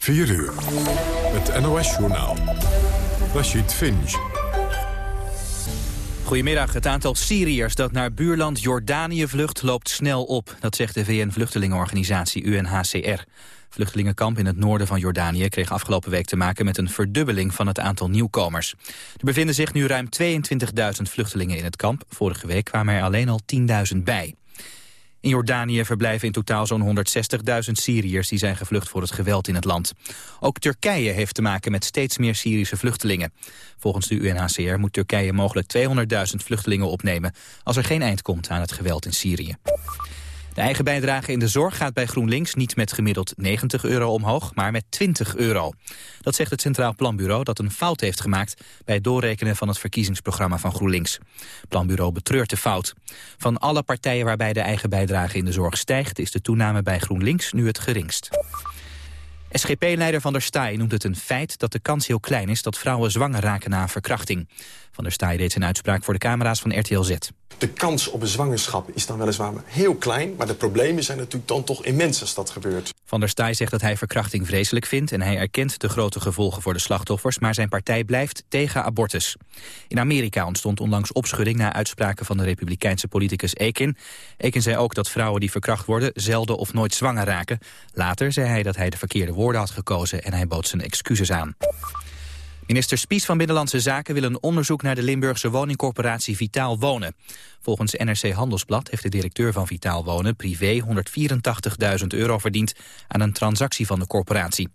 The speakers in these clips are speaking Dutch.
4 uur. Het NOS-journaal. Rashid Finch. Goedemiddag. Het aantal Syriërs dat naar buurland Jordanië vlucht loopt snel op. Dat zegt de VN-vluchtelingenorganisatie UNHCR. Vluchtelingenkamp in het noorden van Jordanië kreeg afgelopen week te maken met een verdubbeling van het aantal nieuwkomers. Er bevinden zich nu ruim 22.000 vluchtelingen in het kamp. Vorige week kwamen er alleen al 10.000 bij. In Jordanië verblijven in totaal zo'n 160.000 Syriërs die zijn gevlucht voor het geweld in het land. Ook Turkije heeft te maken met steeds meer Syrische vluchtelingen. Volgens de UNHCR moet Turkije mogelijk 200.000 vluchtelingen opnemen als er geen eind komt aan het geweld in Syrië. De eigen bijdrage in de zorg gaat bij GroenLinks niet met gemiddeld 90 euro omhoog, maar met 20 euro. Dat zegt het Centraal Planbureau dat een fout heeft gemaakt bij het doorrekenen van het verkiezingsprogramma van GroenLinks. Planbureau betreurt de fout. Van alle partijen waarbij de eigen bijdrage in de zorg stijgt, is de toename bij GroenLinks nu het geringst. SGP-leider Van der Staaij noemt het een feit dat de kans heel klein is dat vrouwen zwanger raken na verkrachting. Van der Staaij deed zijn uitspraak voor de camera's van RTL Z. De kans op een zwangerschap is dan weliswaar heel klein... maar de problemen zijn natuurlijk dan toch immens als dat gebeurt. Van der Staaij zegt dat hij verkrachting vreselijk vindt... en hij erkent de grote gevolgen voor de slachtoffers... maar zijn partij blijft tegen abortus. In Amerika ontstond onlangs opschudding... na uitspraken van de republikeinse politicus Ekin. Ekin zei ook dat vrouwen die verkracht worden... zelden of nooit zwanger raken. Later zei hij dat hij de verkeerde woorden had gekozen... en hij bood zijn excuses aan. Minister Spies van Binnenlandse Zaken wil een onderzoek naar de Limburgse woningcorporatie Vitaal Wonen. Volgens NRC Handelsblad heeft de directeur van Vitaal Wonen privé 184.000 euro verdiend aan een transactie van de corporatie.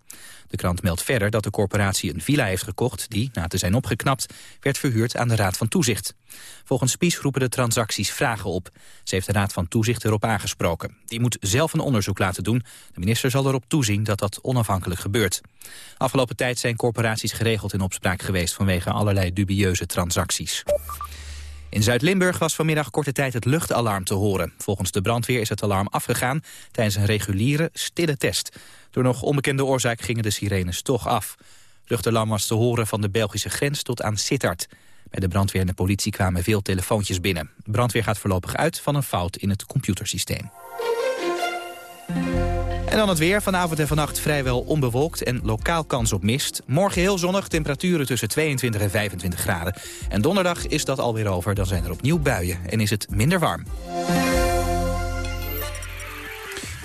De krant meldt verder dat de corporatie een villa heeft gekocht die, na te zijn opgeknapt, werd verhuurd aan de Raad van Toezicht. Volgens Spies roepen de transacties vragen op. Ze heeft de Raad van Toezicht erop aangesproken. Die moet zelf een onderzoek laten doen. De minister zal erop toezien dat dat onafhankelijk gebeurt. Afgelopen tijd zijn corporaties geregeld in opspraak geweest vanwege allerlei dubieuze transacties. In Zuid-Limburg was vanmiddag korte tijd het luchtalarm te horen. Volgens de brandweer is het alarm afgegaan tijdens een reguliere, stille test. Door nog onbekende oorzaak gingen de sirenes toch af. Luchtalarm was te horen van de Belgische grens tot aan Sittard. Bij de brandweer en de politie kwamen veel telefoontjes binnen. De brandweer gaat voorlopig uit van een fout in het computersysteem. En dan het weer. Vanavond en vannacht vrijwel onbewolkt en lokaal kans op mist. Morgen heel zonnig, temperaturen tussen 22 en 25 graden. En donderdag is dat alweer over, dan zijn er opnieuw buien en is het minder warm.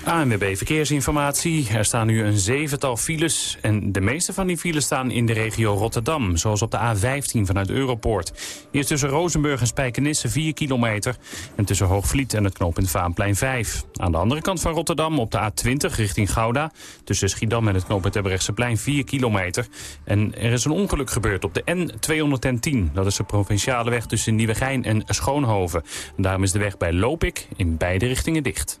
ANWB Verkeersinformatie. Er staan nu een zevental files. En de meeste van die files staan in de regio Rotterdam. Zoals op de A15 vanuit Europoort. Hier is tussen Rozenburg en Spijkenisse 4 kilometer. En tussen Hoogvliet en het knooppunt Vaanplein 5. Aan de andere kant van Rotterdam op de A20 richting Gouda. Tussen Schiedam en het knooppunt plein 4 kilometer. En er is een ongeluk gebeurd op de N210. Dat is de provinciale weg tussen Nieuwegein en Schoonhoven. En daarom is de weg bij Lopik in beide richtingen dicht.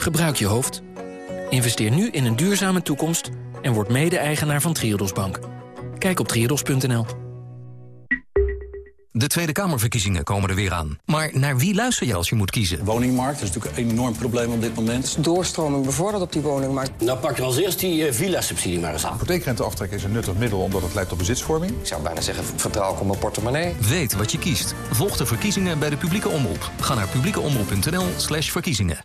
Gebruik je hoofd. Investeer nu in een duurzame toekomst en word mede-eigenaar van Triodos Bank. Kijk op triodos.nl. De Tweede Kamerverkiezingen komen er weer aan. Maar naar wie luister je als je moet kiezen? Woningmarkt is natuurlijk een enorm probleem op dit moment. Doorstroming bevorderd op die woningmarkt. Nou pak je als eerst die uh, villa-subsidie maar eens aan. Hypotheekrenteaftrek is een nuttig middel omdat het leidt tot bezitsvorming. Ik zou bijna zeggen, vertrouw ik op mijn portemonnee. Weet wat je kiest. Volg de verkiezingen bij de publieke omroep. Ga naar publiekeomroep.nl slash verkiezingen.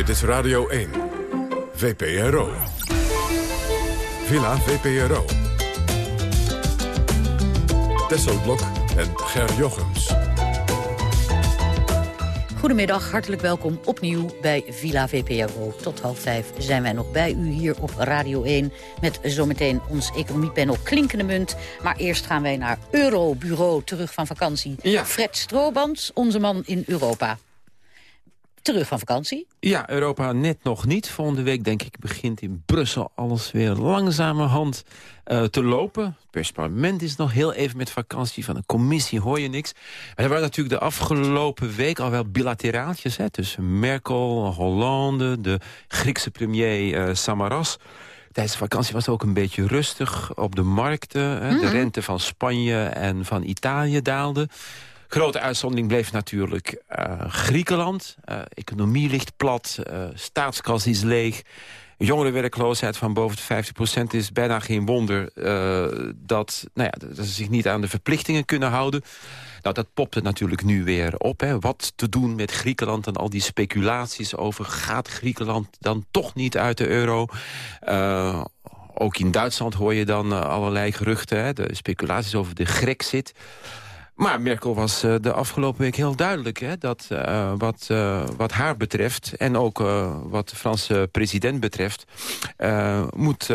Dit is Radio 1. VPRO. Villa VPRO. Tesselblok en Ger Jochems. Goedemiddag, hartelijk welkom opnieuw bij Villa VPRO. Tot half vijf zijn wij nog bij u hier op Radio 1... met zometeen ons economiepanel Klinkende Munt. Maar eerst gaan wij naar Eurobureau, terug van vakantie. Ja. Fred Stroobans, onze man in Europa. Terug van vakantie? Ja, Europa net nog niet. Volgende week, denk ik, begint in Brussel alles weer langzamerhand uh, te lopen. Het parlement is nog heel even met vakantie. Van de commissie hoor je niks. Maar er waren natuurlijk de afgelopen week al wel bilateraaltjes... Hè, tussen Merkel, Hollande, de Griekse premier uh, Samaras... Tijdens de vakantie was het ook een beetje rustig op de markten. Hè. De rente van Spanje en van Italië daalde. Grote uitzondering bleef natuurlijk uh, Griekenland. Uh, economie ligt plat, uh, staatskas is leeg. Jongerenwerkloosheid van boven de 50% is bijna geen wonder... dat, nou ja, dat ze zich niet aan de verplichtingen kunnen houden. Nou, dat popte natuurlijk nu weer op. Hè. Wat te doen met Griekenland en al die speculaties over... gaat Griekenland dan toch niet uit de euro... ook in Duitsland hoor je dan allerlei geruchten. Hè, de speculaties over de Grexit. Maar Merkel was uh, de afgelopen week heel duidelijk... Hè, dat uh, wat, uh, wat haar betreft en ook wat de Franse president betreft... moet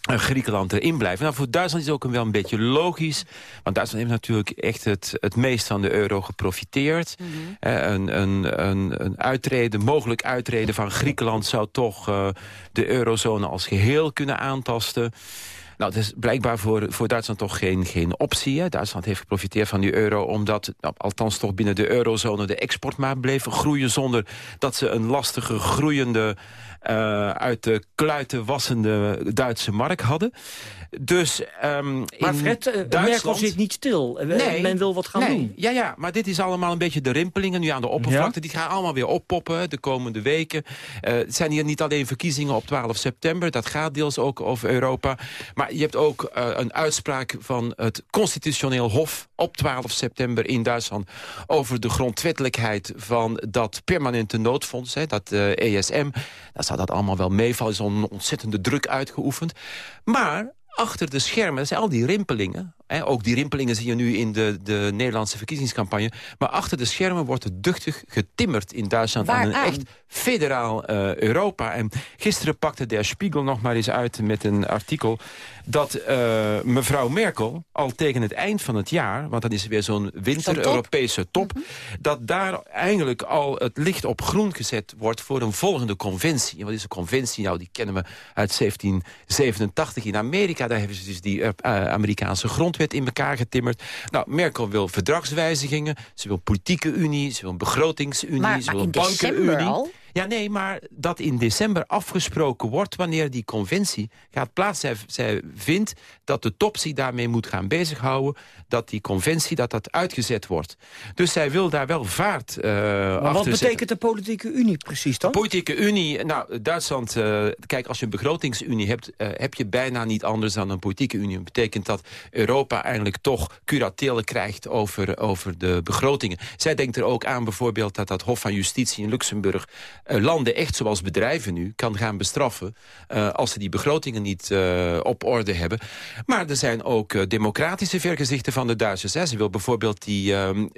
Griekenland erin blijven. Nou, voor Duitsland is het ook wel een beetje logisch. Want Duitsland heeft natuurlijk echt het, het meest van de euro geprofiteerd. Mm -hmm. een, een, een, een uitreden, mogelijk uitreden van Griekenland... zou toch de eurozone als geheel kunnen aantasten... Nou, het is blijkbaar voor, voor Duitsland toch geen, geen optie. Hè. Duitsland heeft geprofiteerd van die euro... omdat, nou, althans toch binnen de eurozone... de export bleef groeien... zonder dat ze een lastige, groeiende... Uh, uit de kluiten wassende Duitse mark hadden. Dus, um, maar Fred, uh, Duitsland... Merkel zit niet stil. Nee, Men wil wat gaan nee, doen. Ja, ja, maar dit is allemaal een beetje de rimpelingen nu aan de oppervlakte. Ja? Die gaan allemaal weer oppoppen de komende weken. Uh, het zijn hier niet alleen verkiezingen op 12 september. Dat gaat deels ook over Europa. Maar je hebt ook uh, een uitspraak van het constitutioneel hof op 12 september in Duitsland... over de grondwettelijkheid van dat permanente noodfonds, hè, dat ESM. Dan zou dat allemaal wel meevallen. Er is een ontzettende druk uitgeoefend. Maar achter de schermen zijn al die rimpelingen. Ook die rimpelingen zie je nu in de, de Nederlandse verkiezingscampagne. Maar achter de schermen wordt er duchtig getimmerd in Duitsland... Waar aan een aan? echt federaal uh, Europa. En gisteren pakte Der Spiegel nog maar eens uit met een artikel... dat uh, mevrouw Merkel al tegen het eind van het jaar... want dan is er weer zo'n winter-Europese top... Mm -hmm. dat daar eigenlijk al het licht op groen gezet wordt... voor een volgende conventie. En wat is een conventie? Nou, die kennen we uit 1787 in Amerika. Daar hebben ze dus die uh, Amerikaanse grondwet in elkaar getimmerd. Nou, Merkel wil verdragswijzigingen. Ze wil politieke unie, ze wil een begrotingsunie, maar, ze wil een bankenunie. Al? Ja, nee, maar dat in december afgesproken wordt... wanneer die conventie gaat plaats. Zij, zij vindt dat de top zich daarmee moet gaan bezighouden... dat die conventie dat dat uitgezet wordt. Dus zij wil daar wel vaart uh, Maar wat betekent zetten. de politieke unie precies dan? De politieke unie, nou, Duitsland... Uh, kijk, als je een begrotingsunie hebt... Uh, heb je bijna niet anders dan een politieke unie. Dat betekent dat Europa eigenlijk toch curatelen krijgt... over, over de begrotingen. Zij denkt er ook aan bijvoorbeeld dat dat Hof van Justitie in Luxemburg... Landen echt zoals bedrijven nu kan gaan bestraffen... Als ze die begrotingen niet op orde hebben. Maar er zijn ook democratische vergezichten van de Duitsers. Hè. Ze wil bijvoorbeeld die,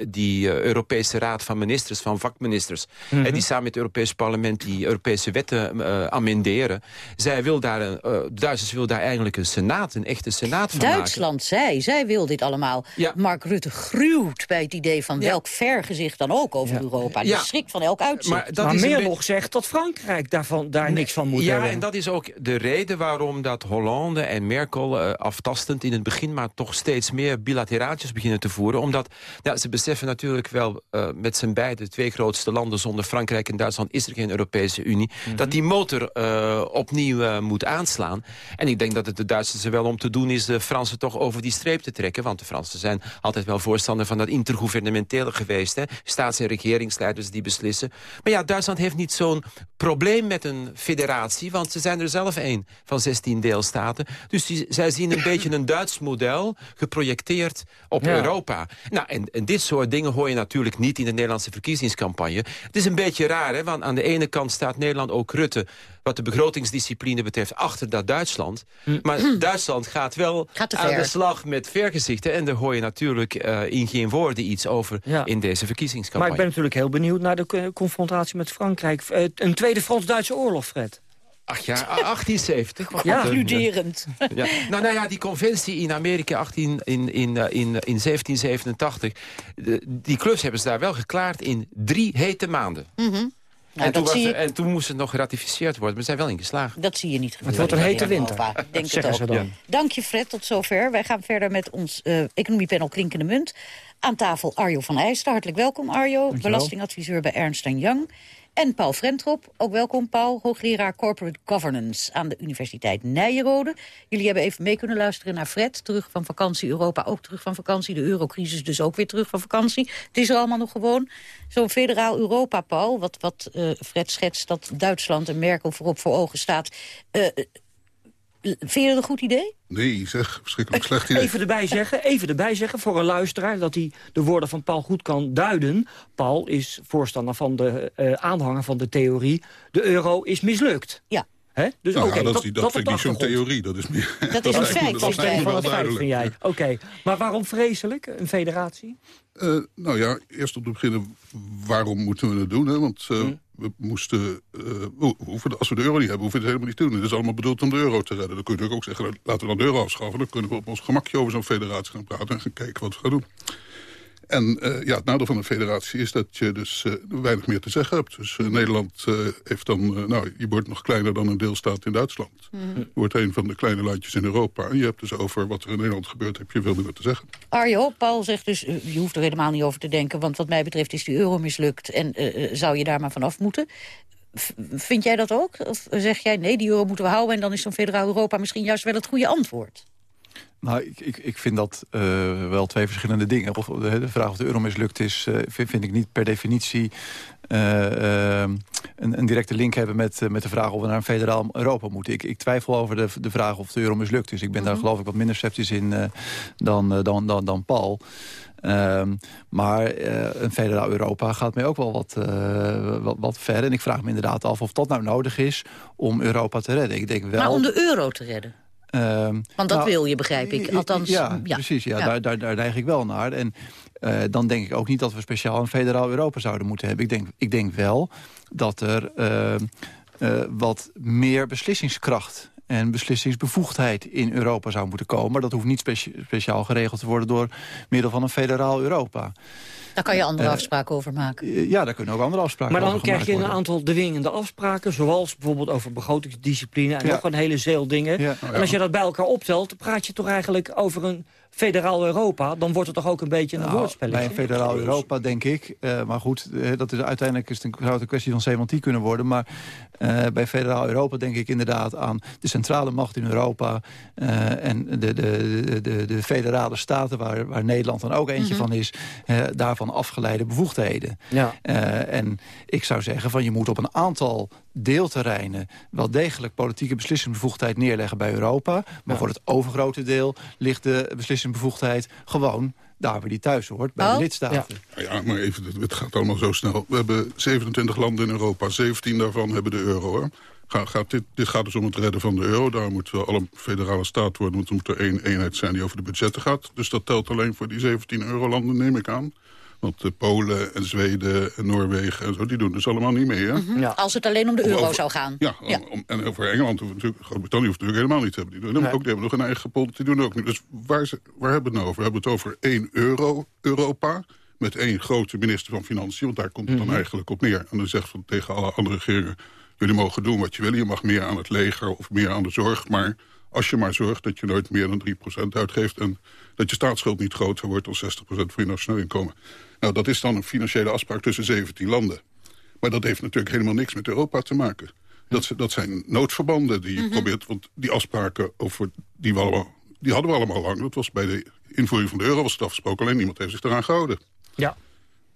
die Europese Raad van Ministers, van vakministers... Mm -hmm. die samen met het Europese parlement die Europese wetten amenderen. Zij wil daar, de Duitsers wil daar eigenlijk een senaat, een echte senaat van Duitsland, maken. zij, zij wil dit allemaal. Ja. Mark Rutte gruwt bij het idee van Ja. welk vergezicht dan ook over Ja. Europa. Die Ja. schrikt van elk uitzicht. Maar dat maar is een Merkel beetje- zegt dat Frankrijk daarvan, daar niks van moet ja, hebben. en dat is ook de reden waarom dat Hollande en Merkel eh, aftastend in het begin... maar toch steeds meer bilateraaltjes beginnen te voeren. Omdat ja, ze beseffen natuurlijk wel eh, met z'n beiden... twee grootste landen zonder Frankrijk en Duitsland... is er geen Europese Unie. Dat die motor eh, opnieuw eh, moet aanslaan. En ik denk dat het de Duitsers er wel om te doen is... de Fransen toch over die streep te trekken. Want de Fransen zijn altijd wel voorstander van dat intergouvernementele geweest. Hè? Staats- en regeringsleiders die beslissen. Maar ja, Duitsland heeft niet zo'n probleem met een federatie... want ze zijn er zelf één van 16 deelstaten. Dus die, zij zien een beetje een Duits model geprojecteerd op Ja. Europa. Nou, en, en dit soort dingen hoor je natuurlijk niet in de Nederlandse verkiezingscampagne. Het is een beetje raar, hè, want aan de ene kant staat Nederland ook Rutte... wat de begrotingsdiscipline betreft achter dat Duitsland. Hm. Maar Duitsland gaat wel Gaat aan de slag met vergezichten. En daar hoor je natuurlijk eh, in geen woorden iets over Ja. in deze Maar verkiezingscampagne. ik ben natuurlijk heel benieuwd naar de eh, confrontatie met Frankrijk. Eh, een tweede Frans-Duitse oorlog, Fred. Ach ja, 1870. wat Ja. dat, eh, Concluderend. Ja. Nou, nou ja, die conventie in Amerika 18, in, in, eh, in, in 1787... de- die klus hebben ze daar wel geklaard in drie hete maanden. Mhm. en, Nou, toen was en toen moest het nog geratificeerd worden. Maar ze zijn wel in geslaagd. dat zie je niet gebeuren. wordt een hete winter. Ik denk Zeggen het ze ook. dan. Dank je Fred, tot zover. Wij gaan verder met ons eh, economiepanel Klinkende Munt. Aan tafel Arjo van Eijsten. Hartelijk welkom Arjo, belastingadviseur bij Ernst Young. En Paul Frentrop, ook welkom Paul, hoogleraar Corporate Governance aan de Universiteit Nijenrode. Jullie hebben even mee kunnen luisteren naar Fred, terug van vakantie, Europa ook terug van vakantie, de eurocrisis dus ook weer terug van vakantie. Het is er allemaal nog gewoon. Zo'n federaal Europa, Paul, wat, wat eh, Fred schetst dat Duitsland en Merkel voorop voor ogen staat. Eh, vind je dat een goed idee? Nee, zeg, verschrikkelijk slecht idee. Even erbij zeggen, even erbij zeggen voor een luisteraar... dat hij de woorden van Paul goed kan duiden. Paul is voorstander van de eh, aanhanger van de theorie... de euro is mislukt. Ja. Hè? Dus Nou, oké, dat, is dat vind ik niet zo'n theorie. Dat is meer... Dat is een feit, Dat me Van het feit, vind jij. Oké, maar waarom vreselijk, een federatie? Eh, nou ja, eerst om te beginnen, waarom moeten we het doen? Hè? Want eh, Hm. We moesten, eh, hoeven, als we de euro niet hebben, hoeven we het helemaal niet te doen. Het is allemaal bedoeld om de euro te redden. Dan kun je ook zeggen, laten we dan de euro afschaffen. Dan kunnen we op ons gemakje over zo'n federatie gaan praten en gaan kijken wat we gaan doen. En eh, ja, het nadeel van een federatie is dat je dus eh, weinig meer te zeggen hebt. Dus eh, Nederland heeft dan, nou, je wordt nog kleiner dan een deelstaat in Duitsland. Je wordt een van de kleine landjes in Europa. En je hebt dus over wat er in Nederland gebeurt, heb je veel minder te zeggen. Arjo, Paul zegt dus, je hoeft er helemaal niet over te denken... want wat mij betreft is die euro mislukt en zou je daar maar vanaf moeten. V- vind jij dat ook? Of zeg jij, nee, die euro moeten we houden... en dan is zo'n federaal Europa misschien juist wel het goede antwoord? Nou, ik, ik, ik vind dat eh, wel twee verschillende dingen. Of, de, de vraag of de euro mislukt is, eh, vind, vind ik niet per definitie... eh, eh, een, een directe link hebben met, eh, met de vraag of we naar een federaal Europa moeten. Ik, ik twijfel over de, de vraag of de euro mislukt is. Ik ben daar geloof ik wat minder sceptisch in eh, dan, eh, dan, dan, dan Paul. Ehm, maar eh, een federaal Europa gaat mij ook wel wat, eh, wat, wat ver. En ik vraag me inderdaad af of dat nou nodig is om Europa te redden. Ik denk wel... Maar om de euro te redden. Ehm, Want dat nou, wil je, begrijp ik. Althans, ja, ja. precies. Ja, Ja. Daar, daar, daar neig ik wel naar. En eh, dan denk ik ook niet dat we speciaal een federaal Europa zouden moeten hebben. Ik denk, ik denk wel dat er eh, eh, wat meer beslissingskracht en beslissingsbevoegdheid in Europa zou moeten komen. Maar dat hoeft niet speciaal geregeld te worden door middel van een federaal Europa. Daar kan je andere Eh, afspraken over maken. Eh, Ja, daar kunnen ook andere afspraken Maar dan over krijg je een worden. aantal dwingende afspraken... zoals bijvoorbeeld over begrotingsdiscipline en Ja. nog een hele zeel dingen. Ja. En als je dat bij elkaar optelt, dan praat je toch eigenlijk over een federaal Europa. Dan wordt het toch ook een beetje een Nou, woordspelletje? Bij een federaal Europa, denk ik. eh, maar goed, eh, dat is, uiteindelijk is het een, zou het een kwestie van semantiek kunnen worden. Maar eh, bij federaal Europa denk ik inderdaad aan de centrale macht in Europa... eh, en de, de, de, de, de federale staten, waar, waar Nederland dan ook eentje Mhm. van is... eh, daarvan afgeleide bevoegdheden. Ja. Eh, en ik zou zeggen, van je moet op een aantal deelterreinen... wel degelijk politieke beslissingsbevoegdheid neerleggen bij Europa. Maar voor het overgrote deel ligt de beslissingsbevoegdheid gewoon daar waar die thuis hoort, bij Oh. de lidstaten. Nou Ja, maar even, het- gaat allemaal zo snel. We hebben 27 landen in Europa, 17 daarvan hebben de euro. Hè? Ga- Gaat dit, dit gaat dus om het redden van de euro. Daar moeten we alle federale staat worden, want er moet er één eenheid zijn die over de budgetten gaat. Dus dat telt alleen voor die 17 eurolanden, neem ik aan. Want eh, Polen en Zweden en Noorwegen en zo, die doen dus allemaal niet mee. Hè? Mhm. Als het alleen om de euro Over- zou gaan. Ja, om- om- en over Engeland Groot-Brittannië hoeft natuurlijk helemaal niet te hebben. Die doen ook, die hebben nog een eigen pot, die doen ook niet. Dus waar, ze- waar hebben we het nou over? We hebben het over één euro, Europa, met één grote minister van Financiën. Want daar komt het dan eigenlijk op neer. En dan zegt van tegen alle andere regeringen, jullie mogen doen wat je wil. Je mag meer aan het leger of meer aan de zorg, maar als je maar zorgt dat je nooit meer dan 3% uitgeeft... en dat je staatsschuld niet groter wordt dan 60% van je nationaal inkomen. Nou, dat is dan een financiële afspraak tussen 17 landen. Maar dat heeft natuurlijk helemaal niks met Europa te maken. Dat, dat zijn noodverbanden die je probeert... want die afspraken over, die, we allemaal, die hadden we allemaal lang. Dat was bij de invoering van de euro was het afgesproken. Alleen niemand heeft zich eraan gehouden. Ja.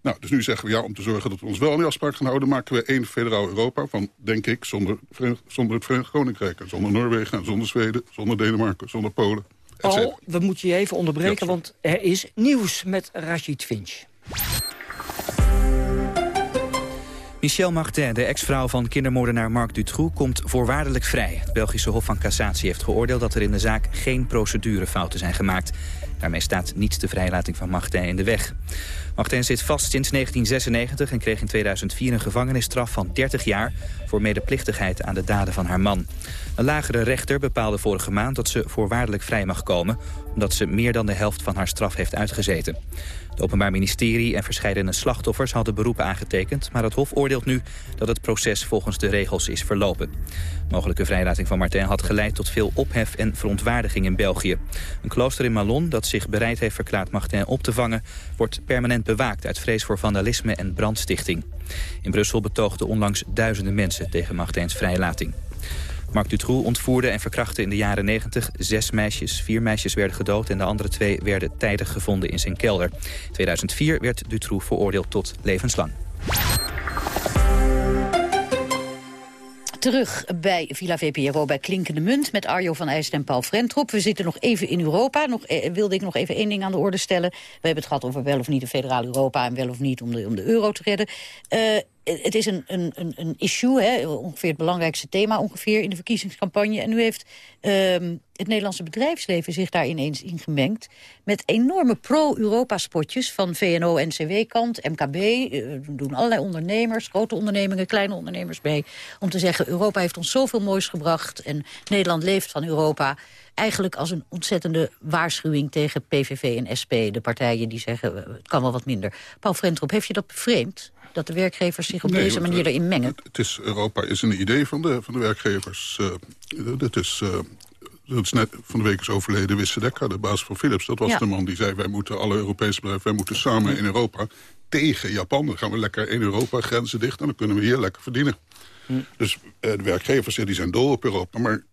Nou, dus nu zeggen we ja, om te zorgen dat we ons wel aan die afspraak gaan houden... maken we één federaal Europa van, denk ik, zonder, zonder het Verenigd Koninkrijk. En zonder Noorwegen, en zonder Zweden, zonder Denemarken, zonder Polen. Paul, we moeten je even onderbreken, want er is nieuws met Rashid Finch. Michel Martin, de ex-vrouw van kindermoordenaar Marc Dutroux, komt voorwaardelijk vrij. Het Belgische Hof van Cassatie heeft geoordeeld dat er in de zaak geen procedurefouten zijn gemaakt. Daarmee staat niet de vrijlating van Martin in de weg. Martin zit vast sinds 1996 en kreeg in 2004 een gevangenisstraf van 30 jaar... voor medeplichtigheid aan de daden van haar man. Een lagere rechter bepaalde vorige maand dat ze voorwaardelijk vrij mag komen... omdat ze meer dan de helft van haar straf heeft uitgezeten. Het Openbaar Ministerie en verschillende slachtoffers hadden beroepen aangetekend... maar het Hof oordeelt nu dat het proces volgens de regels is verlopen. Mogelijke vrijlating van Martin had geleid tot veel ophef en verontwaardiging in België. Een klooster in Malon dat zich bereid heeft verklaard Martin op te vangen... wordt permanent bewaakt uit vrees voor vandalisme en brandstichting. In Brussel betoogden onlangs duizenden mensen tegen Martins vrijlating. Marc Dutroux ontvoerde en verkrachtte in de jaren 90 zes meisjes. Vier meisjes werden gedood en de andere twee werden tijdig gevonden in zijn kelder. In 2004 werd Dutroux veroordeeld tot levenslang. Terug bij Villa VPRO bij Klinkende Munt met Arjo van IJs en Paul Frentrop. We zitten nog even in Europa. Nog, eh, wilde ik nog even één ding aan de orde stellen. We hebben het gehad over wel of niet een federaal Europa... en wel of niet om de, de euro te redden. Uh, het is een, een, een issue, hè, ongeveer het belangrijkste thema ongeveer in de verkiezingscampagne. En nu heeft um, het Nederlandse bedrijfsleven zich daar ineens in gemengd... met enorme pro-Europa-spotjes van VNO-NCW-kant, MKB. Uh, doen allerlei ondernemers, grote ondernemingen, kleine ondernemers mee... om te zeggen, Europa heeft ons zoveel moois gebracht... en Nederland leeft van Europa eigenlijk als een ontzettende waarschuwing tegen PVV en SP. De partijen die zeggen, het kan wel wat minder. Paul Frentrop, heeft je dat bevreemd? Dat de werkgevers zich op deze manier erin mengen? Het is, Europa is een idee van de, van de werkgevers. Dat is... Uh, dat is net van de week is overleden Wisse Dekker, de baas van Philips. Dat was de man die zei, wij moeten alle Europese bedrijven... wij moeten samen in Europa tegen Japan. Dan gaan we lekker in Europa grenzen dicht... en dan kunnen we hier lekker verdienen. Hm. Dus de werkgevers die zijn dol op Europa. Maar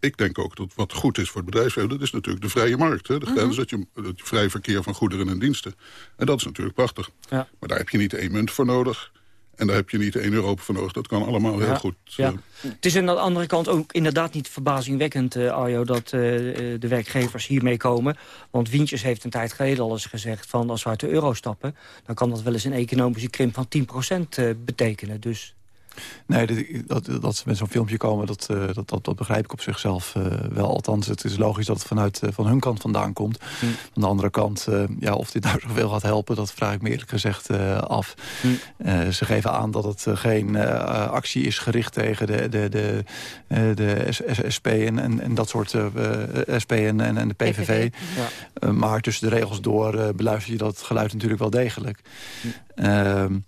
ik denk ook dat wat goed is voor het bedrijfsleven... dat is natuurlijk de vrije markt. Hè? De mhm. grens, dat, je, dat je vrij verkeer van goederen en diensten. En dat is natuurlijk prachtig. Ja. Maar daar heb je niet één munt voor nodig. En daar heb je niet één Europa voor nodig. Dat kan allemaal heel goed. Ja. Uh, het is aan de andere kant ook inderdaad niet verbazingwekkend, uh, Arjo... dat uh, de werkgevers hiermee komen. Want Wientjes heeft een tijd geleden al eens gezegd... van als we uit de euro stappen... dan kan dat wel eens een economische krimp van 10% betekenen. Dus Nee, dat, dat ze met zo'n filmpje komen, dat, uh, dat, dat, dat, begrijp ik op zichzelf uh, wel. Althans, het is logisch dat het vanuit uh, van hun kant vandaan komt. Hm. Van de andere kant, ja, of dit nou zoveel gaat helpen... dat vraag ik me eerlijk gezegd af. Hm. ze geven aan dat het geen actie is gericht tegen de, de, de, de SP en, en, en, dat soort SP en, en, de PVV. Ja. maar tussen de regels door beluister je dat geluid natuurlijk wel degelijk. Hm.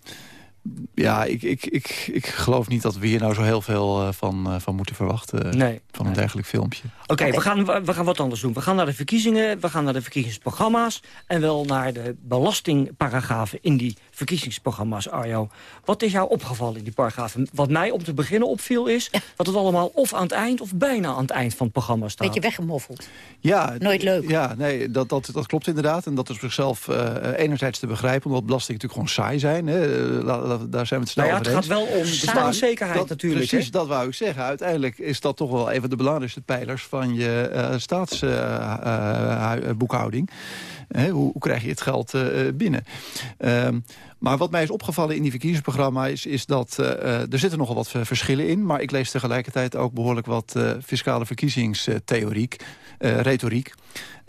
Ja, ik, ik, ik, ik geloof niet dat we hier nou zo heel veel uh, van, uh, van moeten verwachten. Nee, van een dergelijk filmpje. Oké, we, gaan, we gaan wat anders doen. We gaan naar de verkiezingen, we gaan naar de verkiezingsprogramma's... en wel naar de belastingparagrafen in die verkiezingsprogramma's, Arjo. Wat is jou opgevallen in die paragrafen? Wat mij om te beginnen opviel is dat het allemaal of aan het eind... of bijna aan het eind van het programma staat. Beetje weggemoffeld. Ja, Nooit leuk. Ja, nee, dat, dat, dat klopt inderdaad. En dat is op zichzelf uh, enerzijds te begrijpen... omdat belastingen natuurlijk gewoon saai zijn. Hè. Daar zijn we het snel nou ja, Het gaat wel om bestaanszekerheid natuurlijk. Precies, dat wou ik zeggen. Uiteindelijk is dat toch wel een van de belangrijkste pijlers... van je uh, staatsboekhouding. Hoe, hoe, krijg je het geld binnen? Ehm, maar wat mij is opgevallen in die verkiezingsprogramma is, is dat uh, er zitten nogal wat verschillen in. Maar ik lees tegelijkertijd ook behoorlijk wat fiscale verkiezingstheoriek, retoriek.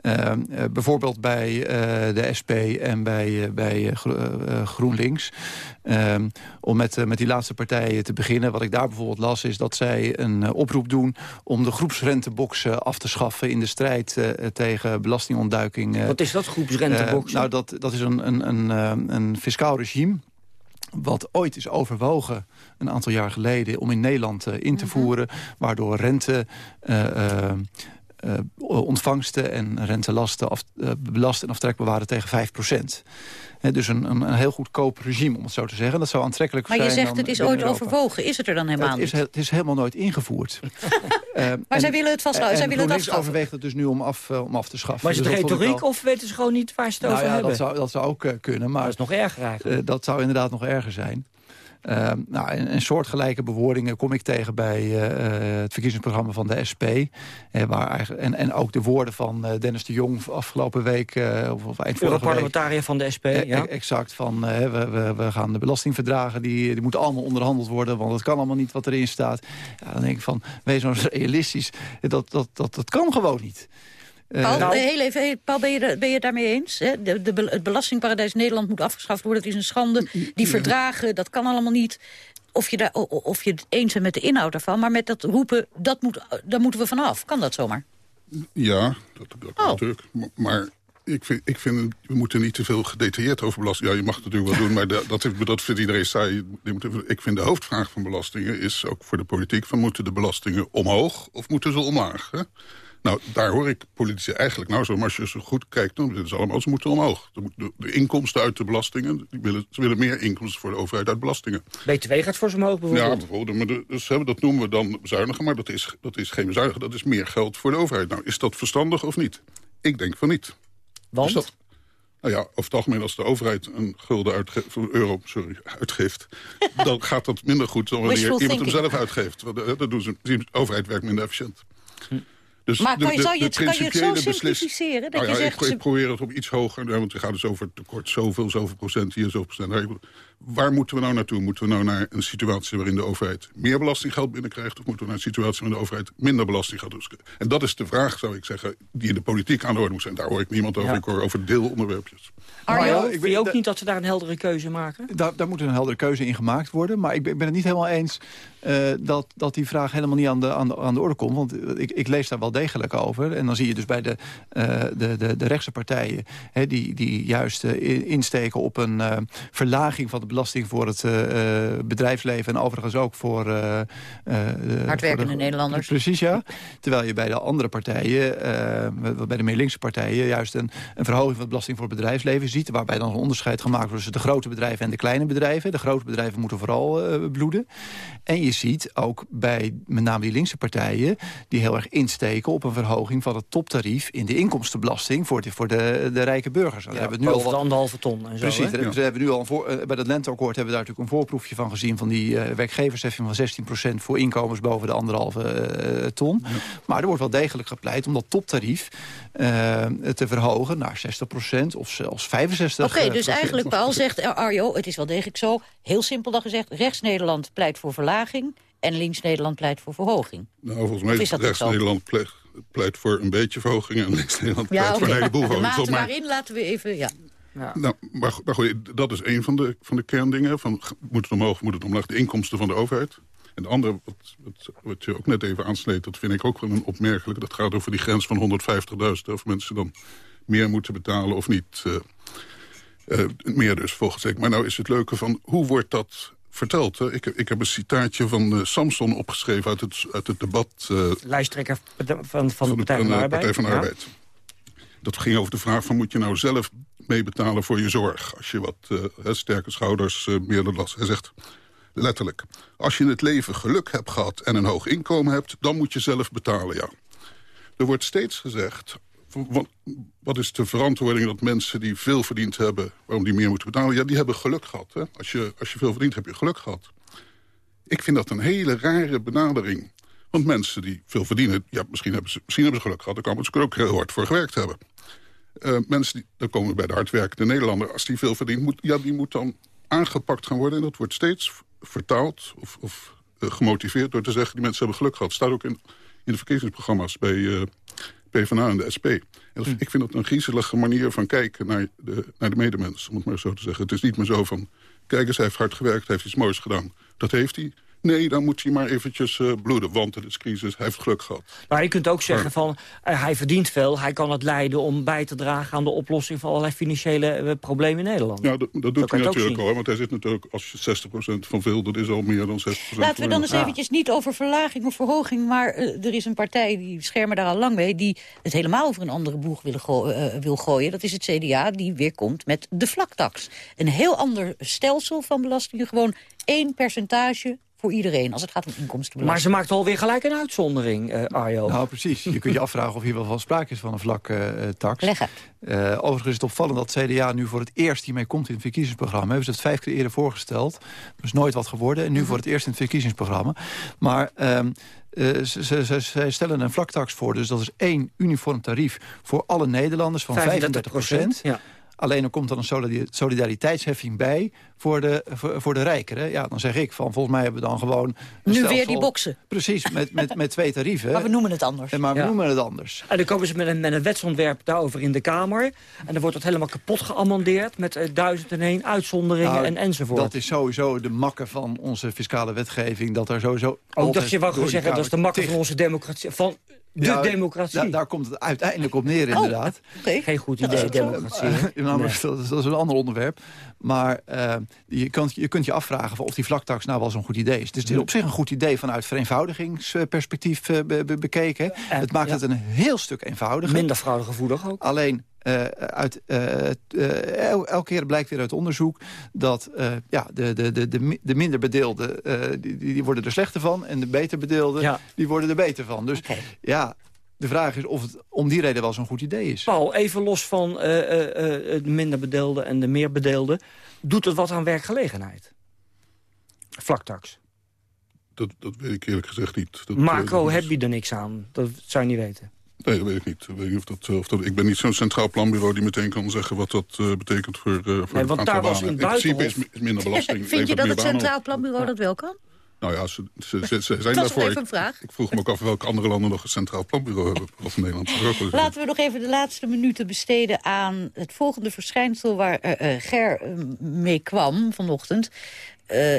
Uh, bijvoorbeeld bij uh, de SP en bij, bij GroenLinks. Ehm, om met, met die laatste partijen te beginnen. Wat ik daar bijvoorbeeld las is dat zij een oproep doen... om de groepsrentebox af te schaffen in de strijd tegen belastingontduiking. Wat is dat, groepsrentebox? nou, dat, dat is een, een, een, een fiscaal regime wat ooit is overwogen een aantal jaar geleden om in Nederland in te mhm. voeren... waardoor rente... Uh, ontvangsten en rentelasten af, belast en aftrekbaar waren tegen 5 procent. dus een, een, een, heel goedkoop regime, om het zo te zeggen. Dat zou aantrekkelijk zijn. Maar je zegt het is ooit overwogen. Is het er dan helemaal het is, niet? Het is helemaal nooit ingevoerd. uh, maar zij willen het vasthouden. zij willen het afschaffen. overweegt het dus nu om af, om af te schaffen. Maar is het dus retoriek of weten ze gewoon niet waar ze het nou over ja, hebben? Dat zou, dat zou ook kunnen. Maar, dat is nog erger eigenlijk. dat zou inderdaad nog erger zijn. Uh, nou, een, een, soortgelijke bewoordingen kom ik tegen bij het verkiezingsprogramma van de SP. waar eigenlijk, en, en ook de woorden van Dennis de Jong afgelopen week... of, of eind vorige parlementariër van de SP, ja. Exact, van we, we, we, gaan de belastingverdragen... Die, die moeten allemaal onderhandeld worden, want het kan allemaal niet wat erin staat. Ja, dan denk ik van, wees nou realistisch. Dat, dat, dat, dat kan gewoon niet. Paul, nou, heel even, Paul ben, je, ben je het daarmee eens? Hè? De, de, het belastingparadijs Nederland moet afgeschaft worden. Het is een schande. Die verdragen, dat kan allemaal niet. Of je, daar, of je het eens bent met de inhoud daarvan. Maar met dat roepen, dat moet, daar moeten we vanaf. Kan dat zomaar? Ja, dat, dat kan oh. natuurlijk. Maar ik vind, ik vind, we moeten niet te veel gedetailleerd over belasting. Ja, je mag het natuurlijk wel doen, maar dat, dat, dat vindt iedereen saai. Ik vind de hoofdvraag van belastingen is, ook voor de politiek... van moeten de belastingen omhoog of moeten ze omlaag? Hè? Nou, daar hoor ik politici eigenlijk nou zo, maar als je zo goed kijkt, dan is allemaal, ze moeten omhoog. De, de, inkomsten uit de belastingen, die willen, ze willen meer inkomsten voor de overheid uit belastingen. BTW gaat voor ze omhoog bijvoorbeeld? Ja, bijvoorbeeld, maar de, dus, dat noemen we dan bezuinigen, maar dat is, dat is geen bezuinigen, dat is meer geld voor de overheid. Nou, is dat verstandig of niet? Ik denk van niet. Want? dat, nou ja, over het algemeen als de overheid een gulden uitgeeft, euro sorry, uitgeeft... dan gaat dat minder goed dan wanneer iemand hem zelf uitgeeft. Dat doen ze, de overheid werkt minder efficiënt. Dus maar kan je, je, het, kan je het zo simplificeren? Dat nou je zegt, ik, probeer het op iets hoger, want het gaat dus over tekort zoveel, zoveel procent hier, zoveel procent. Waar moeten we nou naartoe? Moeten we nou naar een situatie waarin de overheid meer belastinggeld binnenkrijgt... of moeten we naar een situatie waarin de overheid minder belastinggeld doet? En dat is de vraag, zou ik zeggen, die in de politiek aan de orde moet zijn. Daar hoor ik niemand over, ik hoor over deelonderwerpjes. Arjo, ik vind je ook niet dat ze daar een heldere keuze maken? Daar, daar moet een heldere keuze in gemaakt worden. Maar ik ben, ben het niet helemaal eens uh, dat, dat die vraag helemaal niet aan de, aan de, aan de orde komt. Want ik, ik lees daar wel degelijk over. En dan zie je dus bij de, uh, de, de, de rechtse partijen... Hè, die, die juist uh, insteken op een verlaging van de belasting... voor het bedrijfsleven en overigens ook voor... Hardwerkende Nederlanders. Precies, ja. Terwijl je bij de andere partijen, bij de meer linkse partijen... juist een, een verhoging van de belasting voor het bedrijfsleven ziet... waarbij dan een onderscheid gemaakt wordt tussen de grote bedrijven en de kleine bedrijven. De grote bedrijven moeten vooral bloeden. En je ziet ook bij met name die linkse partijen... die heel erg insteken op een verhoging van het toptarief... in de inkomstenbelasting voor de, voor de, de rijke burgers. Ja, hebben nu al de anderhalve ton en zo. Precies, ja. we hebben nu al voor, eh, bij dat lenteakkoord hebben we daar natuurlijk een voorproefje van gezien... van die uh, werkgeversheffing van 16% voor inkomens boven de anderhalve uh, ton. Maar er wordt wel degelijk gepleit om dat toptarief uh, te verhogen naar 60% of zelfs 65%. Oké, dus eigenlijk Paul zegt Arjo, het is wel degelijk zo... heel simpel dan gezegd, rechts-Nederland pleit voor verlaging en links-Nederland pleit voor verhoging. Nou, volgens mij is rechts-Nederland pleit, voor een beetje verhoging... en links-Nederland pleit voor een heleboel verhoging. Waarin laten we even... Ja. Ja. Nou, maar, maar goed, dat is een van de, van de kerndingen. Van, moet het omhoog, moet het omlaag, de inkomsten van de overheid. En de andere, wat, wat, wat, je ook net even aansleet... dat vind ik ook wel een opmerkelijke. Dat gaat over die grens van 150.000. Of mensen dan meer moeten betalen of niet. Uh, uh, meer dus, volgens ik. Maar nou is het leuke van, hoe wordt dat verteld. Ik, ik heb een citaatje van uh, Samson opgeschreven uit het, uit het debat... Lijsttrekker van, van, van de Partij van, de Arbeid. Partij van Arbeid. Dat ging over de vraag van moet je nou zelf meebetalen voor je zorg... als je wat uh, sterke schouders, meer dan last... Hij zegt letterlijk, als je in het leven geluk hebt gehad en een hoog inkomen hebt... dan moet je zelf betalen, ja. Er wordt steeds gezegd, wat, is de verantwoording dat mensen die veel verdiend hebben... waarom die meer moeten betalen? Ja, die hebben geluk gehad. Hè? Als, je, als je veel verdient, heb je geluk gehad. Ik vind dat een hele rare benadering. Want mensen die veel verdienen... ja, misschien hebben ze, misschien hebben ze geluk gehad... daar kan ze ook heel hard voor gewerkt hebben. Uh, mensen die, dan komen we bij de hardwerkende Nederlander... als die veel verdient, moet, ja, die moet dan aangepakt gaan worden. En dat wordt steeds vertaald of, of uh, gemotiveerd door te zeggen... die mensen hebben geluk gehad. staat ook in, in de verkiezingsprogramma's bij... Uh, PvdA en de SP. En hm. Ik vind dat een griezelige manier van kijken naar de, naar de medemens, om het maar zo te zeggen. Het is niet meer zo van, kijk eens, hij heeft hard gewerkt, hij heeft iets moois gedaan. Dat heeft hij. Nee, dan moet hij maar eventjes uh, bloeden, want het is crisis, hij heeft geluk gehad. Maar je kunt ook zeggen van, uh, hij verdient veel... hij kan het leiden om bij te dragen aan de oplossing... van allerlei financiële uh, problemen in Nederland. Ja, dat, dat doet hij natuurlijk al, want hij zit natuurlijk... als je 60% van veel, dat is al meer dan 60%. Laten we dan eens eventjes niet over verlaging of verhoging... maar er is een partij, die schermen daar al lang mee... die het helemaal over een andere boeg wil, wil gooien. Dat is het CDA, die weer komt met de vlaktax. Een heel ander stelsel van belastingen, gewoon één percentage voor iedereen als het gaat om inkomstenbelasting. Maar ze maakt alweer gelijk een uitzondering, uh, Arjo. Nou, precies. Je kunt je afvragen of hier wel van sprake is van een vlakke uh, tax. Leg uh, overigens is het opvallend dat CDA nu voor het eerst hiermee komt in het verkiezingsprogramma. Hebben ze het vijf keer eerder voorgesteld. Er is nooit wat geworden. En nu voor het eerst in het verkiezingsprogramma. Maar... Um, uh, ze, ze, ze, stellen een vlaktax voor. Dus dat is één uniform tarief voor alle Nederlanders van 35 procent. Ja. Alleen er komt dan een solidariteitsheffing bij voor de, voor, voor de rijkeren. Ja, dan zeg ik van volgens mij hebben we dan gewoon... Nu weer die boksen. Precies, met, met, met twee tarieven. Maar we noemen het anders. En maar we noemen het anders. En dan komen ze met een, met een wetsontwerp daarover in de Kamer. En dan wordt het helemaal kapot geamandeerd met uh, duizend en één uitzonderingen nou, en enzovoort. Dat is sowieso de makke van onze fiscale wetgeving. Dat er sowieso... Ook dat je wou zeggen, dat is de makke van onze democratie. Van de ja, democratie. daar komt het uiteindelijk op neer, inderdaad. Oh, okay. Geen goed idee, democratie. nee. dat, is, dat, is, een ander onderwerp. Maar uh, je, kunt, je kunt je afvragen of die vlaktax nou wel zo'n goed idee is. Dus het is op zich een goed idee vanuit vereenvoudigingsperspectief uh, be, be, bekeken. En, het maakt ja. het een heel stuk eenvoudiger. Minder fraudegevoelig ook. Alleen, uh, uit, uh, uh, el, elke keer blijkt weer uit onderzoek dat ja, de, de, de, de, de minder bedeelden die, die worden er slechter van... en de beter bedeelden ja. die worden er beter van. Dus okay. ja, de vraag is of het om die reden wel zo'n goed idee is. Paul, even los van de minder bedeelden en de meer bedeelden... doet het wat aan werkgelegenheid? Vlaktax. Dat, dat weet ik eerlijk gezegd niet. Dat, Macro heb je er niks aan, dat zou je niet weten. Nee, dat weet ik niet. Ik, weet niet of dat, of dat, ik ben niet zo'n centraal planbureau die meteen kan zeggen wat dat uh, betekent voor, uh, voor nee, want daar was in, in principe is, is minder belasting. Vind je dat het centraal planbureau dat wel kan? Nou ja, ze, ze, ze, ze zijn daarvoor. Even een vraag. Ik, ik, vroeg me ook af welke andere landen nog een centraal planbureau hebben. Of Nederland. Laten we nog even de laatste minuten besteden aan het volgende verschijnsel... waar uh, Ger mee kwam vanochtend.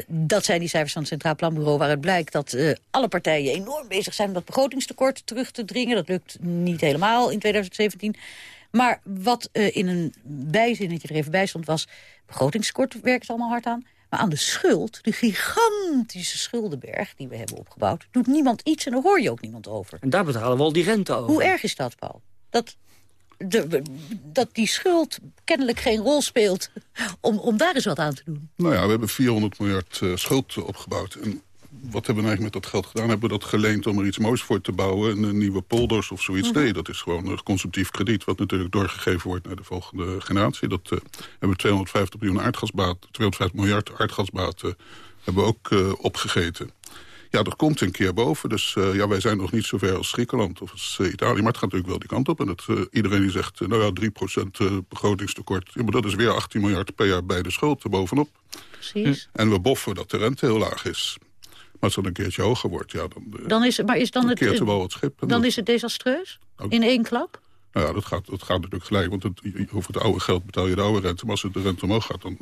Dat zijn die cijfers van het Centraal Planbureau... waar het blijkt dat alle partijen enorm bezig zijn... om dat begrotingstekort terug te dringen. Dat lukt niet helemaal in 2017. Maar wat in een bijzinnetje er even bij stond was... begrotingstekort werkt het allemaal hard aan. Maar aan de schuld, de gigantische schuldenberg die we hebben opgebouwd... doet niemand iets en daar hoor je ook niemand over. En daar betalen we al die rente over. Hoe erg is dat, Paul? Dat de, dat die schuld kennelijk geen rol speelt om, om daar eens wat aan te doen. Nou ja, we hebben 400 miljard uh, schuld opgebouwd. En wat hebben we eigenlijk met dat geld gedaan? Hebben we dat geleend om er iets moois voor te bouwen? Een nieuwe polders of zoiets? Mm -hmm. Nee, dat is gewoon een consumptief krediet... wat natuurlijk doorgegeven wordt naar de volgende generatie. Dat uh, hebben we 250 miljoen aardgasbaat, 250 miljard aardgasbaten hebben we ook uh, opgegeten. Ja, dat komt een keer boven. Dus uh, ja, wij zijn nog niet zo ver als Griekenland of als Italië. Maar het gaat natuurlijk wel die kant op. En iedereen die zegt, nou ja, 3% begrotingstekort. Ja, maar dat is weer 18 miljard per jaar bij de schuld erbovenop. Precies. En we boffen dat de rente heel laag is. Maar als dat een keertje hoger wordt, ja, dan, dan is, maar is dan, dan het, keert er wel het schip. Dan is het desastreus? Ook, in één klap? Nou ja, dat gaat, dat gaat natuurlijk gelijk. Want het, over het oude geld betaal je de oude rente. Maar als het de rente omhoog gaat, dan...